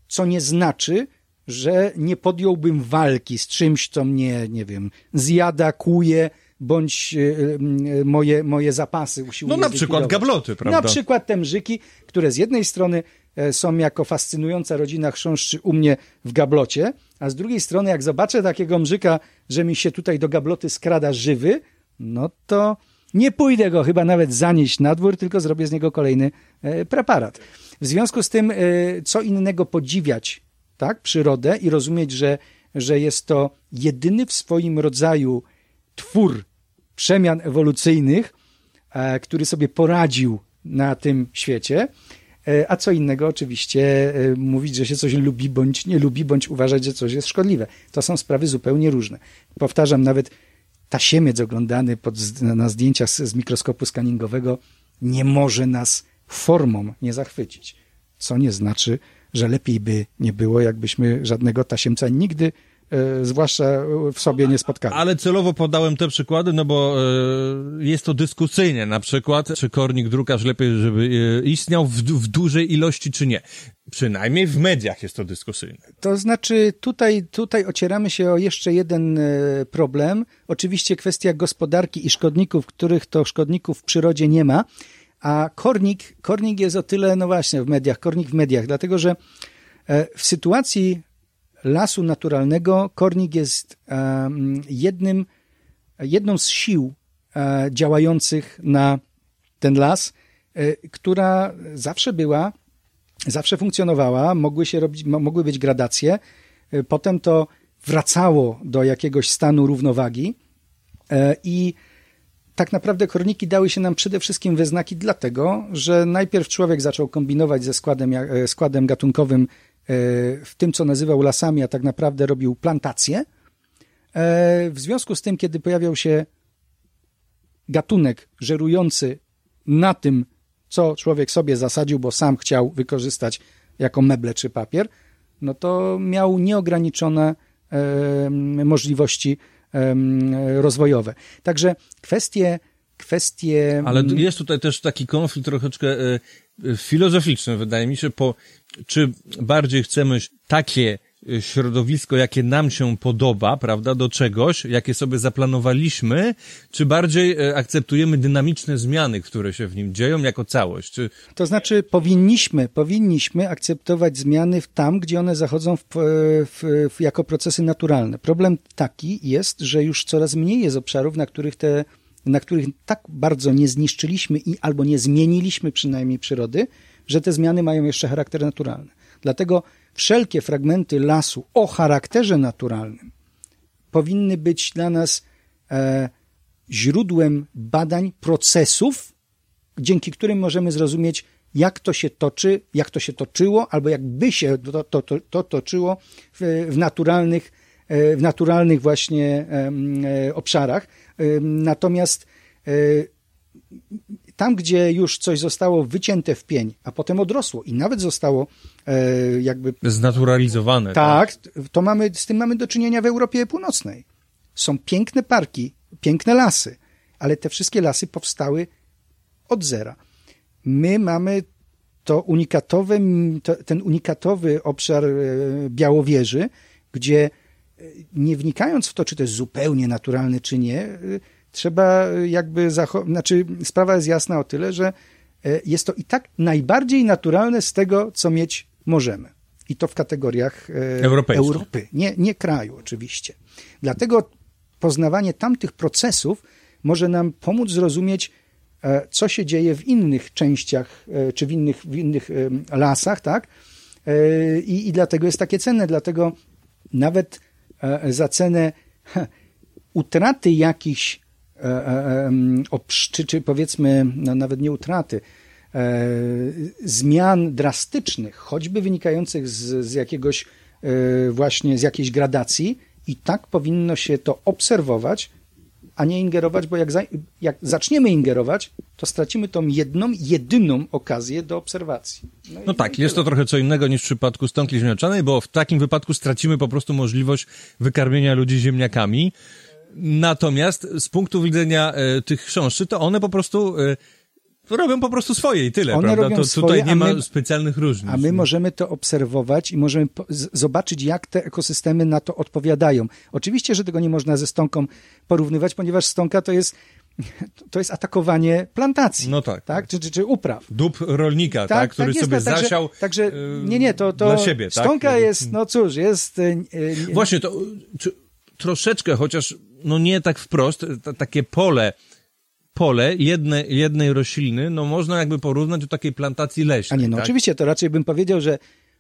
Speaker 1: co nie znaczy, że nie podjąłbym walki z czymś, co mnie, nie wiem, zjada, kłuje, bądź e, e, moje, moje zapasy usiłuje
Speaker 3: No na przykład gabloty, prawda?
Speaker 1: Na przykład te mrzyki, które z jednej strony e, są jako fascynująca rodzina chrząszczy u mnie w gablocie, a z drugiej strony jak zobaczę takiego mrzyka, że mi się tutaj do gabloty skrada żywy, no to nie pójdę go chyba nawet zanieść na dwór, tylko zrobię z niego kolejny e, preparat. W związku z tym, e, co innego podziwiać tak, przyrodę i rozumieć, że, że jest to jedyny w swoim rodzaju twór przemian ewolucyjnych, e, który sobie poradził na tym świecie, e, a co innego oczywiście e, mówić, że się coś lubi bądź nie lubi, bądź uważać, że coś jest szkodliwe. To są sprawy zupełnie różne. Powtarzam, nawet tasiemiec oglądany pod, na zdjęciach z, z mikroskopu skaningowego nie może nas formą nie zachwycić. Co nie znaczy, że lepiej by nie było, jakbyśmy żadnego tasiemca nigdy, zwłaszcza w sobie nie spotkali.
Speaker 3: Ale celowo podałem te przykłady, no bo e, jest to dyskusyjnie. Na przykład, czy kornik drukarz lepiej, żeby e, istniał w, w dużej ilości, czy nie. Przynajmniej w mediach jest to dyskusyjne.
Speaker 1: To znaczy, tutaj, tutaj ocieramy się o jeszcze jeden problem. Oczywiście kwestia gospodarki i szkodników, których to szkodników w przyrodzie nie ma. A kornik, kornik jest o tyle, no właśnie, w mediach, kornik w mediach, dlatego że e, w sytuacji lasu naturalnego. Kornik jest jednym, jedną z sił e, działających na ten las, e, która zawsze była zawsze funkcjonowała, mogły się robić, mo- mogły być gradacje, y, potem to wracało do jakiegoś stanu równowagi. E, i tak naprawdę korniki dały się nam przede wszystkim we znaki dlatego, że najpierw człowiek zaczął kombinować ze składem, e, składem gatunkowym e, w tym, co nazywał lasami, a tak naprawdę robił plantacje. E, W związku z tym, kiedy pojawiał się gatunek żerujący na tym, co człowiek sobie zasadził, bo sam chciał wykorzystać jako meble czy papier, no to miał nieograniczone em, możliwości rozwojowe. Także kwestie, kwestie
Speaker 3: Ale jest tutaj też taki konflikt troszeczkę e, e, filozoficzny, wydaje mi się, po, czy bardziej chcemy takie e, środowisko, jakie nam się podoba, prawda, do czegoś, jakie sobie zaplanowaliśmy, czy bardziej e, akceptujemy dynamiczne zmiany, które się w nim dzieją jako całość? Czy,
Speaker 1: To znaczy, powinniśmy, powinniśmy akceptować zmiany w tam, gdzie one zachodzą w, w, w, jako procesy naturalne. Problem taki jest, że już coraz mniej jest obszarów, na których te, na których tak bardzo nie zniszczyliśmy i albo nie zmieniliśmy przynajmniej przyrody, że te zmiany mają jeszcze charakter naturalny. Dlatego wszelkie fragmenty lasu o charakterze naturalnym powinny być dla nas e, źródłem badań procesów, dzięki którym możemy zrozumieć, jak to się toczy, jak to się toczyło, albo jakby się to, to, to, to toczyło w, w naturalnych, e, w naturalnych właśnie e, obszarach. Natomiast e, tam, gdzie już coś zostało wycięte w pień, a potem odrosło i nawet zostało e, jakby
Speaker 3: znaturalizowane.
Speaker 1: tak, to mamy, z tym mamy do czynienia w Europie Północnej. Są piękne parki, piękne lasy, ale te wszystkie lasy powstały od zera. My mamy to unikatowe, to, ten unikatowy obszar e, Białowieży, gdzie nie wnikając w to, czy to jest zupełnie naturalne, czy nie, e, trzeba jakby zachować, znaczy sprawa jest jasna o tyle, że jest to i tak najbardziej naturalne z tego, co mieć możemy. I to w kategoriach
Speaker 3: Europejskich.
Speaker 1: Europy, nie, nie kraju oczywiście. Dlatego poznawanie tamtych procesów może nam pomóc zrozumieć, e, co się dzieje w innych częściach, e, czy w innych, w innych e, lasach, tak? I, I dlatego jest takie cenne, dlatego nawet za cenę utraty jakichś czy, czy powiedzmy, no nawet nie utraty, zmian drastycznych, choćby wynikających z, z jakiegoś właśnie, z jakiejś gradacji, i tak powinno się to obserwować, a nie ingerować, bo jak, za, jak zaczniemy ingerować, to stracimy tą jedną, jedyną okazję do obserwacji.
Speaker 3: No, no tak, jest to trochę co innego niż w przypadku stąki ziemniaczanej, bo w takim wypadku stracimy po prostu możliwość wykarmienia ludzi ziemniakami. Natomiast z punktu widzenia e, tych chrząszczy, to one po prostu e, robią po prostu swoje i tyle,
Speaker 1: One
Speaker 3: prawda?
Speaker 1: Robią
Speaker 3: to
Speaker 1: swoje,
Speaker 3: tutaj nie
Speaker 1: my,
Speaker 3: ma specjalnych różnic.
Speaker 1: A my możemy to obserwować i możemy zobaczyć, jak te ekosystemy na to odpowiadają. Oczywiście, że tego nie można ze stonką porównywać, ponieważ stonka to jest to jest atakowanie plantacji.
Speaker 3: No tak.
Speaker 1: tak? Czy, czy, czy upraw.
Speaker 3: Dób rolnika, tak, tak który
Speaker 1: tak
Speaker 3: sobie
Speaker 1: także,
Speaker 3: zasiał.
Speaker 1: Także, nie, nie, to, to
Speaker 3: dla siebie, tak?
Speaker 1: stonka jest, no cóż, jest. Yy,
Speaker 3: Właśnie to czy, troszeczkę, chociaż no nie tak wprost, takie pole pole jedne, jednej rośliny, no można jakby porównać do takiej plantacji leśnej.
Speaker 1: A nie, no
Speaker 3: tak?
Speaker 1: oczywiście, to raczej bym powiedział, że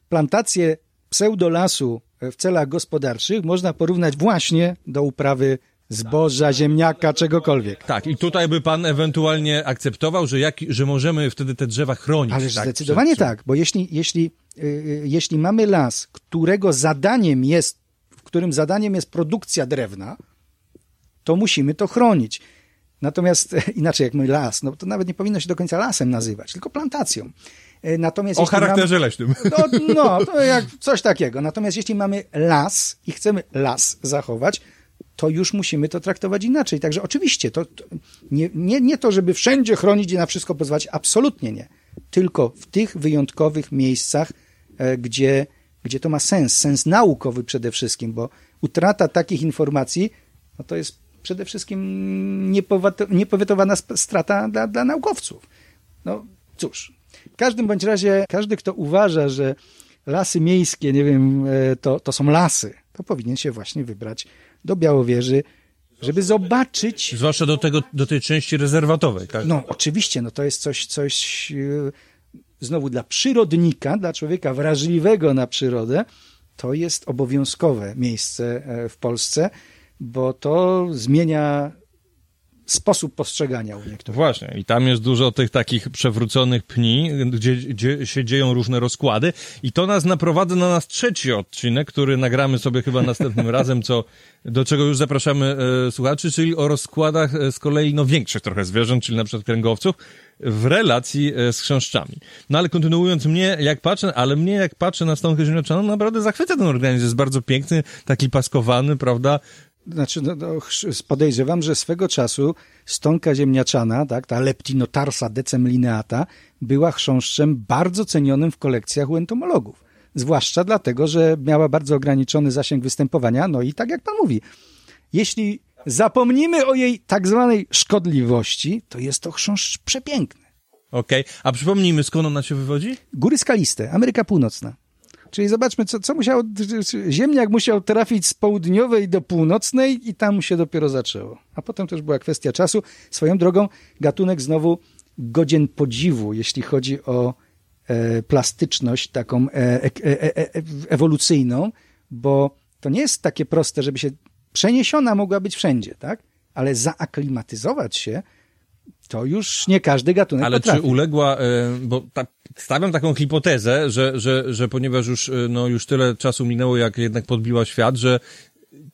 Speaker 1: plantację pseudolasu w celach gospodarczych można porównać właśnie do uprawy zboża, ziemniaka, czegokolwiek.
Speaker 3: Tak, i tutaj by pan ewentualnie akceptował, że, jak, że możemy wtedy te drzewa chronić.
Speaker 1: Ale
Speaker 3: tak,
Speaker 1: zdecydowanie
Speaker 3: przed...
Speaker 1: tak, bo jeśli, jeśli, yy, jeśli mamy las, którego zadaniem jest, w którym zadaniem jest produkcja drewna, to musimy to chronić. Natomiast inaczej jak mój las, no to nawet nie powinno się do końca lasem nazywać, tylko plantacją. E, natomiast
Speaker 3: o charakterze
Speaker 1: mamy,
Speaker 3: leśnym.
Speaker 1: To, no, to jak coś takiego. Natomiast jeśli mamy las i chcemy las zachować, to już musimy to traktować inaczej. Także oczywiście, to, to nie, nie, nie to, żeby wszędzie chronić i na wszystko pozwalać, absolutnie nie. Tylko w tych wyjątkowych miejscach, e, gdzie, gdzie to ma sens, sens naukowy przede wszystkim, bo utrata takich informacji, no to jest przede wszystkim niepowetowana strata dla, dla naukowców. No cóż, w każdym bądź razie każdy, kto uważa, że lasy miejskie, nie wiem, e, to, to są lasy, to powinien się właśnie wybrać do Białowieży, żeby zobaczyć...
Speaker 3: Zwłaszcza do, tego, do tej części rezerwatowej, tak?
Speaker 1: No, oczywiście, no to jest coś, coś e, znowu dla przyrodnika, dla człowieka wrażliwego na przyrodę, to jest obowiązkowe miejsce e, w Polsce bo to zmienia sposób postrzegania u niektórych.
Speaker 3: Właśnie, i tam jest dużo tych takich przewróconych pni, gdzie, gdzie się dzieją różne rozkłady i to nas naprowadza na nas trzeci odcinek, który nagramy sobie chyba następnym razem, co, do czego już zapraszamy e, słuchaczy, czyli o rozkładach e, z kolei no większych trochę zwierząt, czyli na przykład kręgowców, w relacji e, z chrząszczami. No ale kontynuując mnie, jak patrzę, ale mnie jak patrzę na stonkę ziemniaczaną, naprawdę zachwyca ten organizm, jest bardzo piękny, taki paskowany, prawda,
Speaker 1: znaczy, no, no, podejrzewam, że swego czasu stonka ziemniaczana, tak, ta leptinotarsa decemlineata, była chrząszczem bardzo cenionym w kolekcjach u entomologów. Zwłaszcza dlatego, że miała bardzo ograniczony zasięg występowania, no i tak jak pan mówi, jeśli zapomnimy o jej tak zwanej szkodliwości, to jest to chrząszcz przepiękny.
Speaker 3: Okej, okay. a przypomnijmy, skąd ona się wywodzi?
Speaker 1: Góry skaliste, Ameryka Północna. Czyli zobaczmy, co, co musiał, ziemniak musiał trafić z południowej do północnej i tam się dopiero zaczęło. A potem też była kwestia czasu. Swoją drogą gatunek znowu godzien podziwu, jeśli chodzi o e, plastyczność taką e, e, e, e, e ewolucyjną, bo to nie jest takie proste, żeby się przeniesiona mogła być wszędzie, tak? Ale zaaklimatyzować się to już nie każdy gatunek
Speaker 3: Ale
Speaker 1: potrafi.
Speaker 3: czy uległa, bo ta, stawiam taką hipotezę, że, że, że ponieważ już, e, no, już tyle czasu minęło, jak jednak podbiła świat, że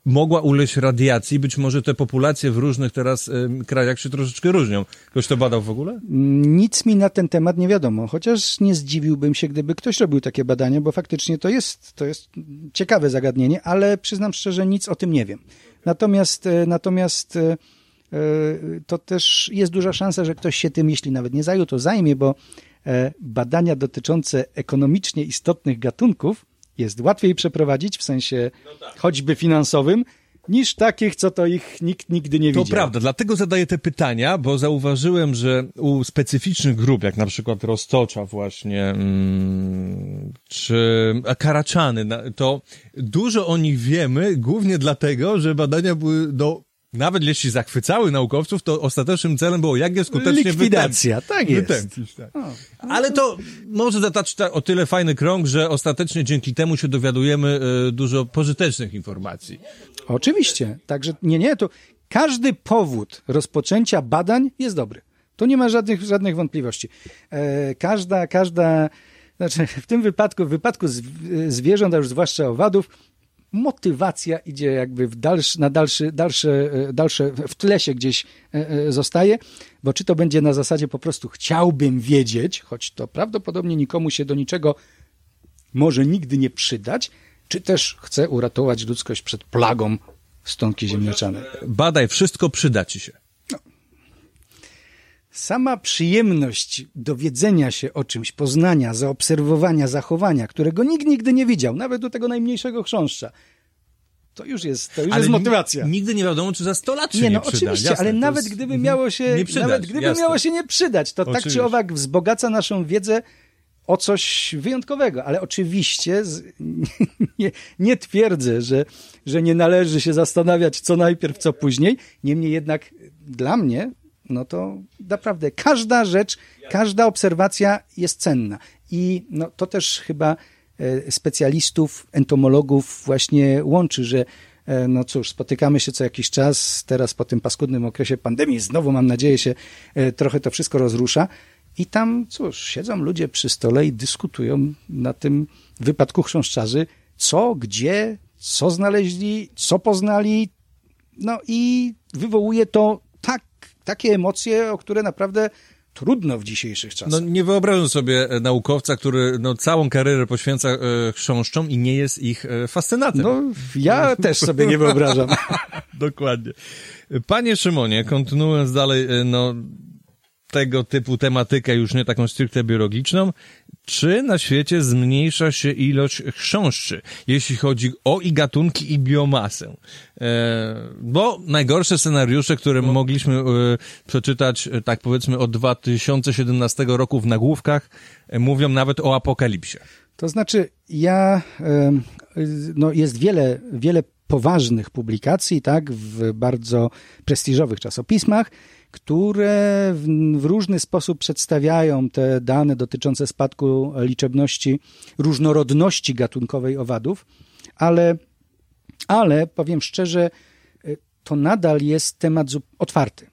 Speaker 3: mogła uleść radiacji, być może te populacje w różnych teraz y, krajach się troszeczkę różnią. Ktoś to badał w ogóle?
Speaker 1: Nic mi na ten temat nie wiadomo, chociaż nie zdziwiłbym się, gdyby ktoś robił takie badania, bo faktycznie to jest, to jest ciekawe zagadnienie, ale przyznam szczerze, nic o tym nie wiem. Natomiast, natomiast to też jest duża szansa, że ktoś się tym, jeśli nawet nie zajął, to zajmie, bo badania dotyczące ekonomicznie istotnych gatunków jest łatwiej przeprowadzić w sensie choćby finansowym, niż takich, co to ich nikt nigdy nie
Speaker 3: To
Speaker 1: widział.
Speaker 3: prawda, dlatego zadaję te pytania, bo zauważyłem, że u specyficznych grup, jak na przykład roztocza właśnie, mm, czy karaczany, to dużo o nich wiemy, głównie dlatego, że badania były do nawet jeśli zachwycały naukowców, to ostatecznym celem było jak je skutecznie
Speaker 1: Likwidacja, tak jest.
Speaker 3: Wytępić, tak. Ale to może zataczyć ta- o tyle fajny krąg, że ostatecznie dzięki temu się dowiadujemy e, dużo pożytecznych informacji.
Speaker 1: Oczywiście. Także nie, nie, to każdy powód rozpoczęcia badań jest dobry. To nie ma żadnych, żadnych wątpliwości. E, każda, każda, znaczy w tym wypadku, w wypadku z, zwierząt, a już zwłaszcza owadów, motywacja idzie jakby w dalszy, na dalszy, dalsze, e, dalsze, w tle się gdzieś e, e, zostaje, bo czy to będzie na zasadzie po prostu chciałbym wiedzieć, choć to prawdopodobnie nikomu się do niczego może nigdy nie przydać, czy też chce uratować ludzkość przed plagą stonki ziemniaczanej.
Speaker 3: Badaj wszystko, przyda ci się.
Speaker 1: Sama przyjemność dowiedzenia się o czymś, poznania, zaobserwowania zachowania, którego nikt nigdy nie widział, nawet do tego najmniejszego chrząszcza, to już jest, to już jest
Speaker 3: ni-
Speaker 1: motywacja.
Speaker 3: Nigdy nie wiadomo, czy za 100 lat się
Speaker 1: Nie,
Speaker 3: nie,
Speaker 1: no
Speaker 3: przyda.
Speaker 1: oczywiście,
Speaker 3: Jasne,
Speaker 1: ale nawet
Speaker 3: jest-
Speaker 1: gdyby
Speaker 3: mhm.
Speaker 1: miało się,
Speaker 3: nie przydać,
Speaker 1: nawet gdyby
Speaker 3: jasne.
Speaker 1: miało się nie przydać, to tak czy
Speaker 3: Oczywiście.
Speaker 1: owak wzbogaca naszą wiedzę o coś wyjątkowego, ale oczywiście z, nie, nie twierdzę, że, że nie należy się zastanawiać co najpierw, co później, niemniej jednak dla mnie, no to naprawdę każda rzecz, każda obserwacja jest cenna. I no, to też chyba e, specjalistów, entomologów właśnie łączy, że e, no cóż, spotykamy się co jakiś czas, teraz po tym paskudnym okresie pandemii, znowu mam nadzieję się e, trochę to wszystko rozrusza. I tam, cóż, siedzą ludzie przy stole i dyskutują na tym wypadku chrząszczarzy, co, gdzie, co znaleźli, co poznali, no i wywołuje to takie emocje, o które naprawdę trudno w dzisiejszych czasach.
Speaker 3: No nie wyobrażam sobie e, naukowca, który no, całą karierę poświęca e, chrząszczom i nie jest ich e, fascynatem.
Speaker 1: No, ja też sobie nie wyobrażam.
Speaker 3: Dokładnie. Panie Szymonie, kontynuując dalej, e, no, tego typu tematykę, już nie taką stricte biologiczną, czy na świecie zmniejsza się ilość chrząszczy, jeśli chodzi o i gatunki, i biomasę? E, bo najgorsze scenariusze, które mogliśmy e, przeczytać, e, tak powiedzmy, od 2017 roku w nagłówkach, e, mówią nawet o apokalipsie.
Speaker 1: To znaczy, ja, no jest wiele, wiele poważnych publikacji, tak, w bardzo prestiżowych czasopismach, które w, różny sposób przedstawiają te dane dotyczące spadku liczebności, różnorodności gatunkowej owadów, ale, ale powiem szczerze, y, to nadal jest temat otwarty.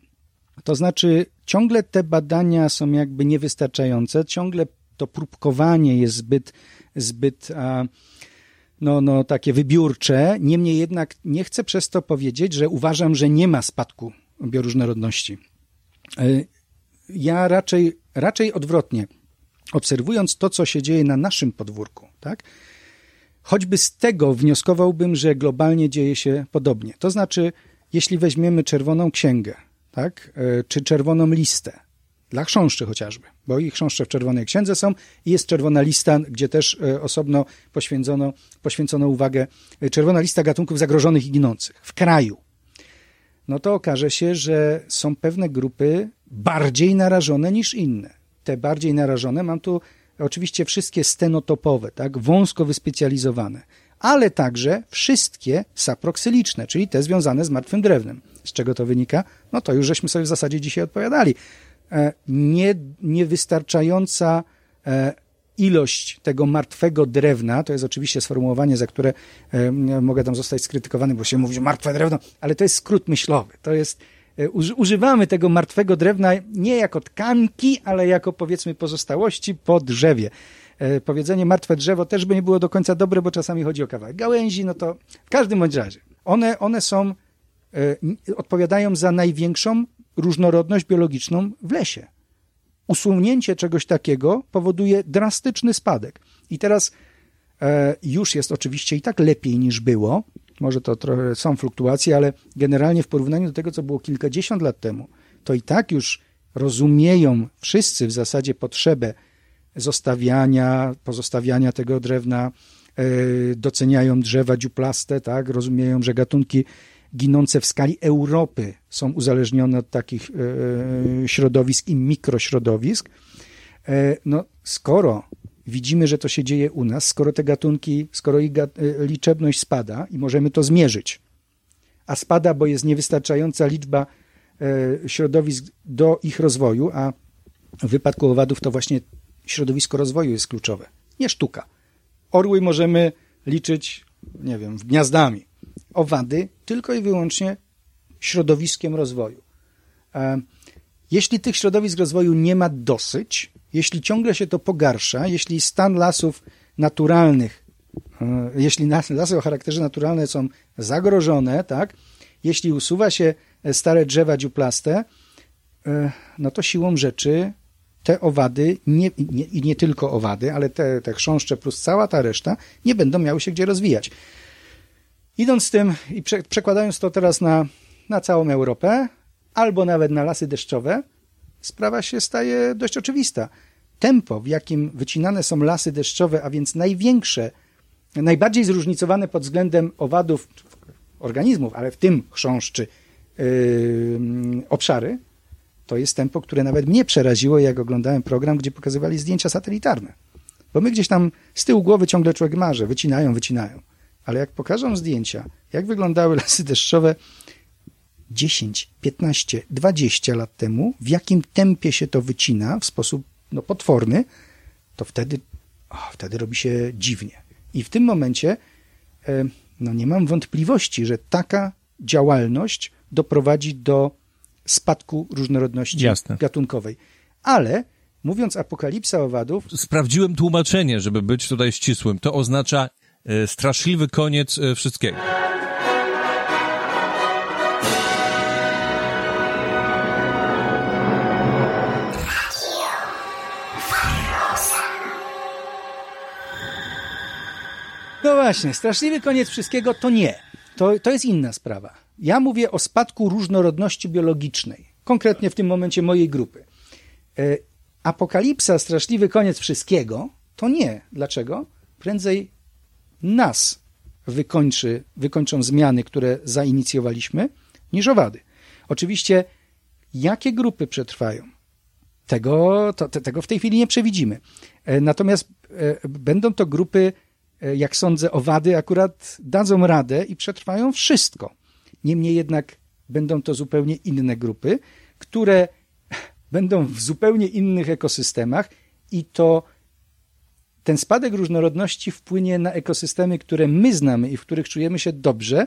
Speaker 1: To znaczy, ciągle te badania są jakby niewystarczające, ciągle to próbkowanie jest zbyt, zbyt no, no, takie wybiórcze. Niemniej jednak nie chcę przez to powiedzieć, że uważam, że nie ma spadku bioróżnorodności. Y, Ja raczej, raczej odwrotnie. Obserwując to, co się dzieje na naszym podwórku, tak? Choćby z tego wnioskowałbym, że globalnie dzieje się podobnie. To znaczy, jeśli weźmiemy czerwoną księgę, tak, e, czy czerwoną listę, dla chrząszczy chociażby, bo i chrząszcze w czerwonej księdze są i jest czerwona lista, gdzie też e, osobno poświęcono, poświęcono uwagę, e, czerwona lista gatunków zagrożonych i ginących w kraju. No to okaże się, że są pewne grupy bardziej narażone niż inne. Te bardziej narażone, mam tu oczywiście wszystkie stenotopowe, tak, wąsko wyspecjalizowane, ale także wszystkie saproksyliczne, czyli te związane z martwym drewnem. Z czego to wynika? No to już żeśmy sobie w zasadzie dzisiaj odpowiadali. E, Nie, niewystarczająca e, ilość tego martwego drewna, to jest oczywiście sformułowanie, za które e, mogę tam zostać skrytykowany, bo się mówi, że martwe drewno, ale to jest skrót myślowy. To jest, e, uży- używamy tego martwego drewna nie jako tkanki, ale jako powiedzmy pozostałości po drzewie. E, Powiedzenie martwe drzewo też by nie było do końca dobre, bo czasami chodzi o kawałek gałęzi, no to w każdym bądź razie. One, one są, odpowiadają za największą różnorodność biologiczną w lesie usunięcie czegoś takiego powoduje drastyczny spadek. I teraz e, już jest oczywiście i tak lepiej niż było. Może to trochę są fluktuacje, ale generalnie w porównaniu do tego, co było kilkadziesiąt lat temu, to i tak już rozumieją wszyscy w zasadzie potrzebę zostawiania, pozostawiania tego drewna, e, doceniają drzewa dziuplaste, tak? rozumieją, że gatunki ginące w skali Europy są uzależnione od takich e, środowisk i mikrośrodowisk. E, no, skoro widzimy, że to się dzieje u nas, skoro te gatunki, skoro ich e, liczebność spada i możemy to zmierzyć, a spada, bo jest niewystarczająca liczba e, środowisk do ich rozwoju, a w wypadku owadów to właśnie środowisko rozwoju jest kluczowe, nie sztuka. Orły możemy liczyć, nie wiem, gniazdami. Owady tylko i wyłącznie środowiskiem rozwoju. E, jeśli tych środowisk rozwoju nie ma dosyć, jeśli ciągle się to pogarsza, jeśli stan lasów naturalnych, e, jeśli lasy o charakterze naturalnym są zagrożone, tak, jeśli usuwa się stare drzewa dziuplaste, e, no to siłą rzeczy te owady, nie, nie, nie tylko owady, ale te, te chrząszcze plus cała ta reszta, nie będą miały się gdzie rozwijać. Idąc z tym i prze, przekładając to teraz na, na całą Europę, albo nawet na lasy deszczowe, sprawa się staje dość oczywista. Tempo, w jakim wycinane są lasy deszczowe, a więc największe, najbardziej zróżnicowane pod względem owadów, organizmów, ale w tym chrząszczy, yy, obszary, to jest tempo, które nawet mnie przeraziło, jak oglądałem program, gdzie pokazywali zdjęcia satelitarne. Bo my gdzieś tam z tyłu głowy ciągle człowiek marzy, wycinają, wycinają. Ale jak pokażą zdjęcia, jak wyglądały lasy deszczowe 10, 15, 20 lat temu, w jakim tempie się to wycina w sposób no, potworny, to wtedy, o, wtedy robi się dziwnie. I w tym momencie e, no, nie mam wątpliwości, że taka działalność doprowadzi do spadku różnorodności
Speaker 3: Jasne.
Speaker 1: gatunkowej. Ale mówiąc apokalipsa owadów.
Speaker 3: Sprawdziłem tłumaczenie, żeby być tutaj ścisłym. To oznacza straszliwy koniec e, wszystkiego.
Speaker 1: No właśnie, straszliwy koniec wszystkiego to nie. To, to jest inna sprawa. Ja mówię o spadku różnorodności biologicznej, konkretnie w tym momencie mojej grupy. E, apokalipsa, straszliwy koniec wszystkiego to nie. Dlaczego? Prędzej nas wykończy, wykończą zmiany, które zainicjowaliśmy, niż owady. Oczywiście, jakie grupy przetrwają? Tego, to, tego w tej chwili nie przewidzimy. E, natomiast e, będą to grupy E, jak sądzę, owady akurat dadzą radę i przetrwają wszystko. Niemniej jednak będą to zupełnie inne grupy, które będą w zupełnie innych ekosystemach i to ten spadek różnorodności wpłynie na ekosystemy, które my znamy i w których czujemy się dobrze,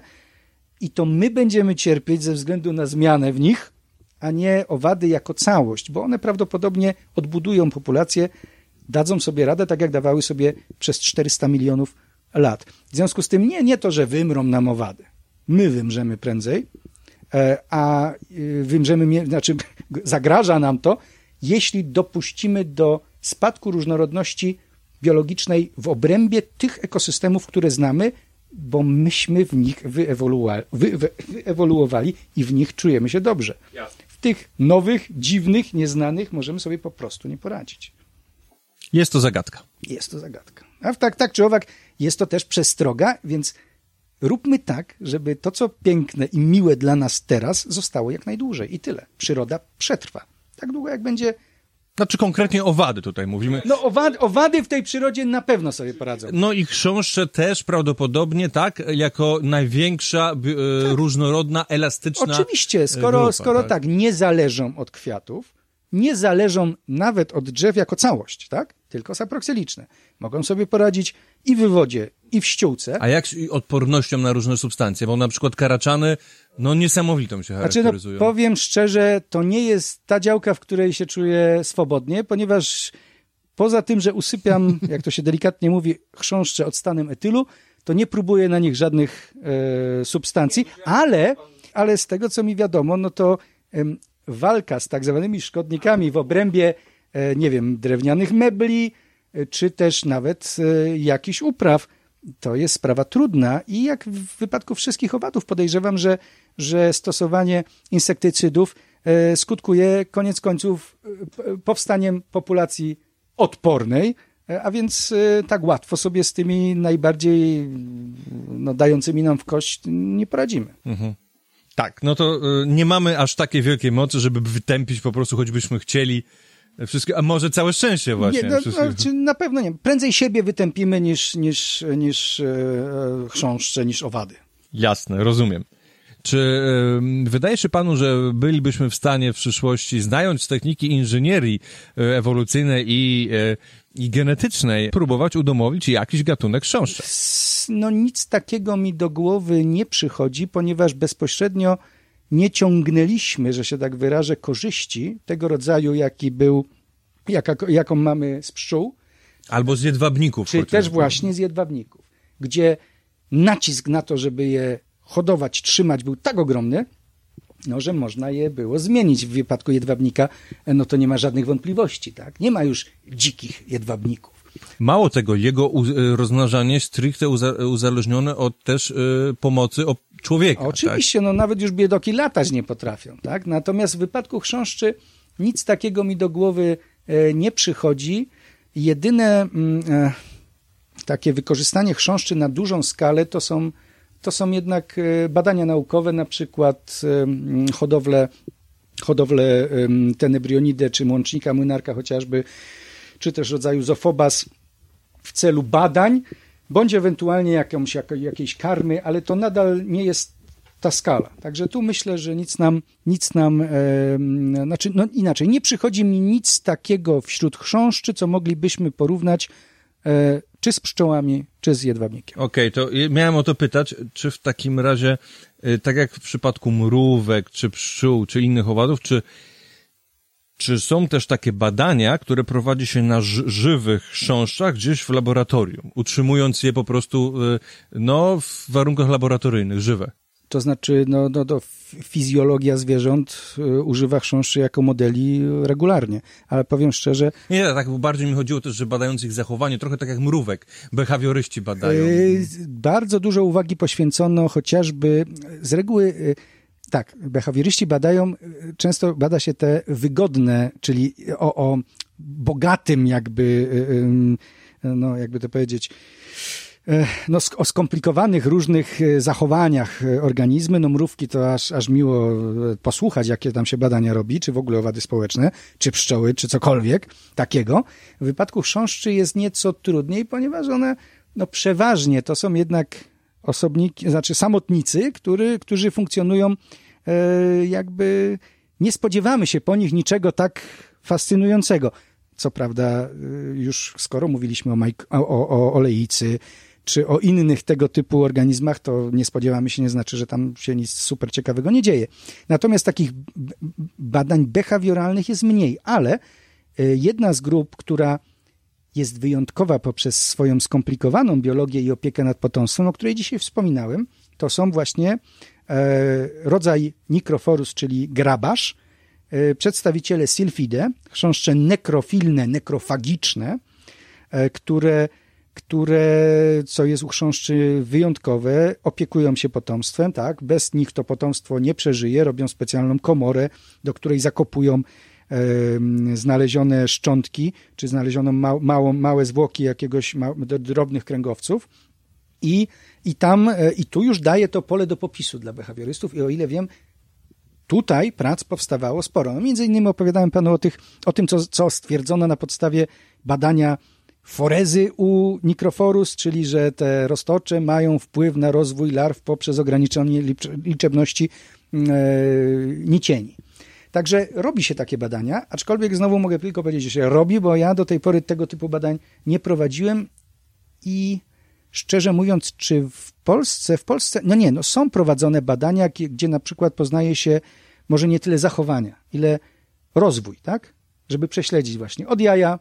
Speaker 1: i to my będziemy cierpieć ze względu na zmianę w nich, a nie owady jako całość, bo one prawdopodobnie odbudują populację dadzą sobie radę, tak jak dawały sobie przez 400 milionów lat. W związku z tym nie, nie to, że wymrą nam owady. My wymrzemy prędzej, e, a y, wymrzemy, znaczy zagraża nam to, jeśli dopuścimy do spadku różnorodności biologicznej w obrębie tych ekosystemów, które znamy, bo myśmy w nich wyewoluowali, wy, wy, wyewoluowali i w nich czujemy się dobrze. W tych nowych, dziwnych, nieznanych możemy sobie po prostu nie poradzić.
Speaker 3: Jest to zagadka.
Speaker 1: Jest to zagadka. A tak, tak czy owak, jest to też przestroga, więc róbmy tak, żeby to, co piękne i miłe dla nas teraz, zostało jak najdłużej. I tyle. Przyroda przetrwa. Tak długo, jak będzie
Speaker 3: znaczy konkretnie owady tutaj mówimy.
Speaker 1: No owady, owady w tej przyrodzie na pewno sobie poradzą.
Speaker 3: No i chrząszcze też prawdopodobnie, tak? Jako największa, e, tak. różnorodna, elastyczna
Speaker 1: Oczywiście, skoro, grupa, skoro tak? tak, nie zależą od kwiatów, nie zależą nawet od drzew jako całość, tak? Tylko saproksyliczne. Mogą sobie poradzić i w wodzie, i w ściółce.
Speaker 3: A jak z odpornością na różne substancje? Bo na przykład karaczany, no niesamowitą się charakteryzują.
Speaker 1: Znaczy, no, powiem szczerze, to nie jest ta działka, w której się czuję swobodnie, ponieważ poza tym, że usypiam, jak to się delikatnie mówi, chrząszcze odstanem etylu, to nie próbuję na nich żadnych e, substancji, ale, ale z tego, co mi wiadomo, no to walka z tak zwanymi szkodnikami w obrębie, e, nie wiem, drewnianych mebli, e, czy też nawet e, jakichś upraw, to jest sprawa trudna i jak w wypadku wszystkich owadów podejrzewam, że, że stosowanie insektycydów skutkuje koniec końców powstaniem populacji odpornej, a więc tak łatwo sobie z tymi najbardziej no, dającymi nam w kość nie poradzimy.
Speaker 3: Mhm. Tak, no to y, nie mamy aż takiej wielkiej mocy, żeby wytępić po prostu, choćbyśmy chcieli wszystkie, a może całe szczęście właśnie.
Speaker 1: Nie, no,
Speaker 3: wszystkie-
Speaker 1: no, czy na pewno nie. Prędzej siebie wytępimy niż, niż, niż e, chrząszcze, niż owady.
Speaker 3: Jasne, rozumiem. Czy wydaje się panu, że bylibyśmy w stanie w przyszłości, znając techniki inżynierii y, ewolucyjnej i, i genetycznej, próbować udomowić jakiś gatunek chrząszcza?
Speaker 1: No nic takiego mi do głowy nie przychodzi, ponieważ bezpośrednio nie ciągnęliśmy, że się tak wyrażę, korzyści tego rodzaju, jaki był, jaka, jaką mamy z pszczół,
Speaker 3: Albo z jedwabników.
Speaker 1: czy też właśnie z jedwabników, gdzie nacisk na to, żeby je hodować, trzymać był tak ogromny, no, że można je było zmienić. W wypadku jedwabnika, no to nie ma żadnych wątpliwości, tak? Nie ma już dzikich jedwabników.
Speaker 3: Mało tego, jego y, rozmnażanie stricte uza, uzależnione od też pomocy człowieka. tak?
Speaker 1: Oczywiście, no nawet już biedoki latać nie potrafią, tak? Natomiast w wypadku chrząszczy nic takiego mi do głowy e, nie przychodzi. Jedyne mm, e, takie wykorzystanie chrząszczy na dużą skalę to są, to są jednak e, badania naukowe, na przykład e, hodowle, hodowle em, tenebrionidy, czy łącznika młynarka chociażby, czy też rodzaju zofobas w celu badań, bądź ewentualnie jakąś, jak, jakiejś karmy, ale to nadal nie jest ta skala. Także tu myślę, że nic nam, nic nam, e, znaczy, no inaczej, nie przychodzi mi nic takiego wśród chrząszczy, co moglibyśmy porównać e, czy z pszczołami, czy z jedwabnikiem.
Speaker 3: Okej, to je- miałem o to pytać, czy w takim razie, y, tak jak w przypadku mrówek, czy pszczół, czy innych owadów, czy, czy są też takie badania, które prowadzi się na ży- żywych chrząszczach gdzieś w laboratorium, utrzymując je po prostu, y, no, w warunkach laboratoryjnych, żywe?
Speaker 1: To znaczy, no, no, to f- fizjologia zwierząt e, używa chrząszczy jako modeli regularnie, ale powiem szczerze,
Speaker 3: Nie, tak bardziej mi chodziło też, że badając ich zachowanie, trochę tak jak mrówek, behawioryści badają.
Speaker 1: Yy, Bardzo dużo uwagi poświęcono chociażby z reguły. yy, Tak, behawioryści badają, yy, często bada się te wygodne, czyli o, o bogatym jakby, yy, no jakby to powiedzieć, no, sk- o skomplikowanych różnych yy, zachowaniach yy, organizmy. No mrówki to aż, aż miło posłuchać, jakie tam się badania robi, czy w ogóle owady społeczne, czy pszczoły, czy cokolwiek takiego. W wypadku chrząszczy jest nieco trudniej, ponieważ one no przeważnie to są jednak osobniki, znaczy samotnicy, który, którzy funkcjonują e, jakby nie spodziewamy się po nich niczego tak fascynującego. Co prawda, już skoro mówiliśmy o, majk, o, o, o czy o innych tego typu organizmach, to nie spodziewamy się, nie znaczy, że tam się nic super ciekawego nie dzieje. Natomiast takich badań behawioralnych jest mniej, ale y, jedna z grup, która jest wyjątkowa poprzez swoją skomplikowaną biologię i opiekę nad potomstwem, o której dzisiaj wspominałem, to są właśnie e, rodzaj Nikroforus, czyli grabarz, e, przedstawiciele Sylphide, chrząszcze nekrofilne, nekrofagiczne, e, które, które, co jest u chrząszczy wyjątkowe, opiekują się potomstwem, tak? Bez nich to potomstwo nie przeżyje, robią specjalną komorę, do której zakopują znalezione szczątki, czy znaleziono ma, małą, małe zwłoki jakiegoś ma, drobnych kręgowców i, i tam, e, i tu już daje to pole do popisu dla behawiorystów i o ile wiem, tutaj prac powstawało sporo. No, między innymi opowiadałem panu o, tych, o tym, co, co stwierdzono na podstawie badania forezy u Nikroforus, czyli że te roztocze mają wpływ na rozwój larw poprzez ograniczenie licz- liczebności e, nicieni. Także robi się takie badania, aczkolwiek znowu mogę tylko powiedzieć, że robi, bo ja do tej pory tego typu badań nie prowadziłem i szczerze mówiąc, czy w Polsce, w Polsce, no nie, no są prowadzone badania, gdzie na przykład poznaje się może nie tyle zachowania, ile rozwój, tak? Żeby prześledzić właśnie od jaja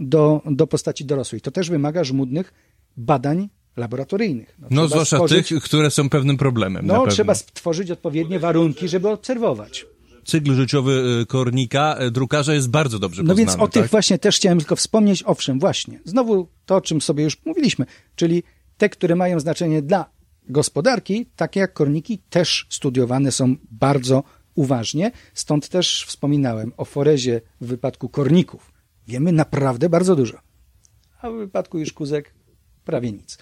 Speaker 1: do, do postaci dorosłej. To też wymaga żmudnych badań laboratoryjnych.
Speaker 3: No,
Speaker 1: trzeba
Speaker 3: zwłaszcza
Speaker 1: stworzyć-
Speaker 3: tych, które są pewnym problemem.
Speaker 1: No, trzeba stworzyć odpowiednie warunki, żeby obserwować.
Speaker 3: Cykl życiowy y, kornika, y, drukarza jest bardzo dobrze
Speaker 1: No
Speaker 3: poznany.
Speaker 1: więc o tych
Speaker 3: tak?
Speaker 1: właśnie też chciałem tylko wspomnieć. Owszem, właśnie. Znowu to, o czym sobie już mówiliśmy, czyli te, które mają znaczenie dla gospodarki, takie jak korniki, też studiowane są bardzo uważnie. Stąd też wspominałem o forezie w wypadku korników wiemy naprawdę bardzo dużo. A w wypadku już kuzek prawie nic.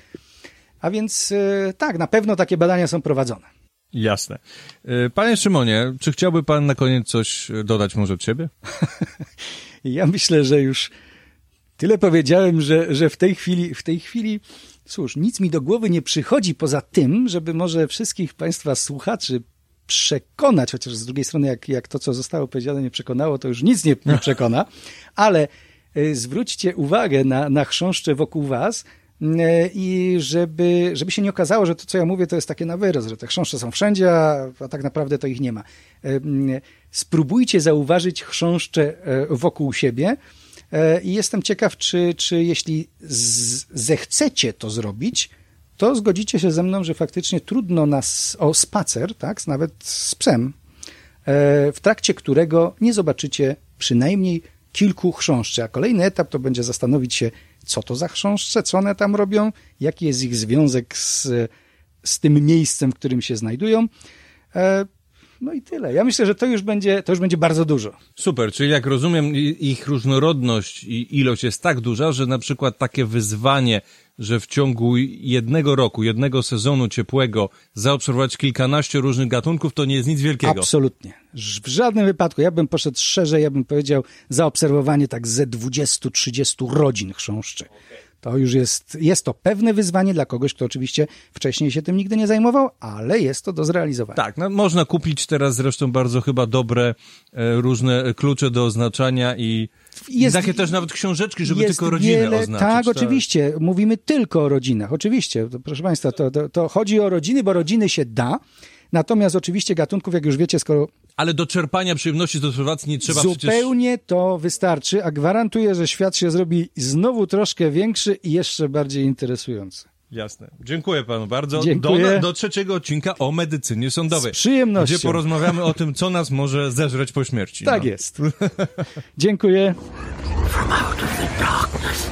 Speaker 1: A więc e, tak, na pewno takie badania są prowadzone.
Speaker 3: Jasne. E, Panie Szymonie, czy chciałby pan na koniec coś dodać może od siebie?
Speaker 1: Ja myślę, że już tyle powiedziałem, że, że w tej chwili, w tej chwili, cóż, nic mi do głowy nie przychodzi poza tym, żeby może wszystkich państwa słuchaczy przekonać, chociaż z drugiej strony, jak, jak to, co zostało powiedziane, nie przekonało, to już nic nie, nie przekona, ale y, zwróćcie uwagę na, na chrząszcze wokół was y, i żeby, żeby się nie okazało, że to, co ja mówię, to jest takie na wyrost, że te chrząszcze są wszędzie, a, a tak naprawdę to ich nie ma. Y, Spróbujcie zauważyć chrząszcze wokół siebie i jestem ciekaw, czy, czy jeśli zechcecie to zrobić, to zgodzicie się ze mną, że faktycznie trudno nas o spacer, tak, nawet z psem, e, w trakcie którego nie zobaczycie przynajmniej kilku chrząszczy. A kolejny etap to będzie zastanowić się, co to za chrząszcze, co one tam robią, jaki jest ich związek z, z tym miejscem, w którym się znajdują. No i tyle. Ja myślę, że to już będzie, to już będzie bardzo dużo.
Speaker 3: Super, czyli jak rozumiem, ich różnorodność i ilość jest tak duża, że na przykład takie wyzwanie, że w ciągu jednego roku, jednego sezonu ciepłego zaobserwować kilkanaście różnych gatunków, to nie jest nic wielkiego.
Speaker 1: Absolutnie. W żadnym wypadku. Ja bym poszedł szerzej, ja bym powiedział zaobserwowanie tak ze 20-30 rodzin chrząszczy. To już jest, jest to pewne wyzwanie dla kogoś, kto oczywiście wcześniej się tym nigdy nie zajmował, ale jest to do zrealizowania.
Speaker 3: Tak, no, można kupić teraz zresztą bardzo chyba dobre e, różne klucze do oznaczania i
Speaker 1: Jest-
Speaker 3: takie też nawet książeczki, żeby tylko rodzinę
Speaker 1: wiele,
Speaker 3: oznaczyć.
Speaker 1: Tak, oczywiście. Mówimy tylko o rodzinach. Oczywiście, to, proszę Państwa, to, to, to chodzi o rodziny, bo rodziny się da. Natomiast oczywiście gatunków, jak już wiecie, skoro
Speaker 3: Ale do czerpania przyjemności z obserwacji nie trzeba przecież...
Speaker 1: zupełnie to wystarczy, a gwarantuję, że świat się zrobi znowu troszkę większy i jeszcze bardziej interesujący.
Speaker 3: Jasne. Dziękuję panu bardzo.
Speaker 1: Dziękuję.
Speaker 3: Do, do trzeciego odcinka o medycynie sądowej.
Speaker 1: Z przyjemnością.
Speaker 3: Gdzie porozmawiamy o tym, co nas może zeżreć po śmierci.
Speaker 1: Tak
Speaker 3: no.
Speaker 1: jest. Dziękuję.
Speaker 4: From out of the darkness,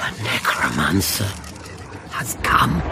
Speaker 4: a necromancer has come.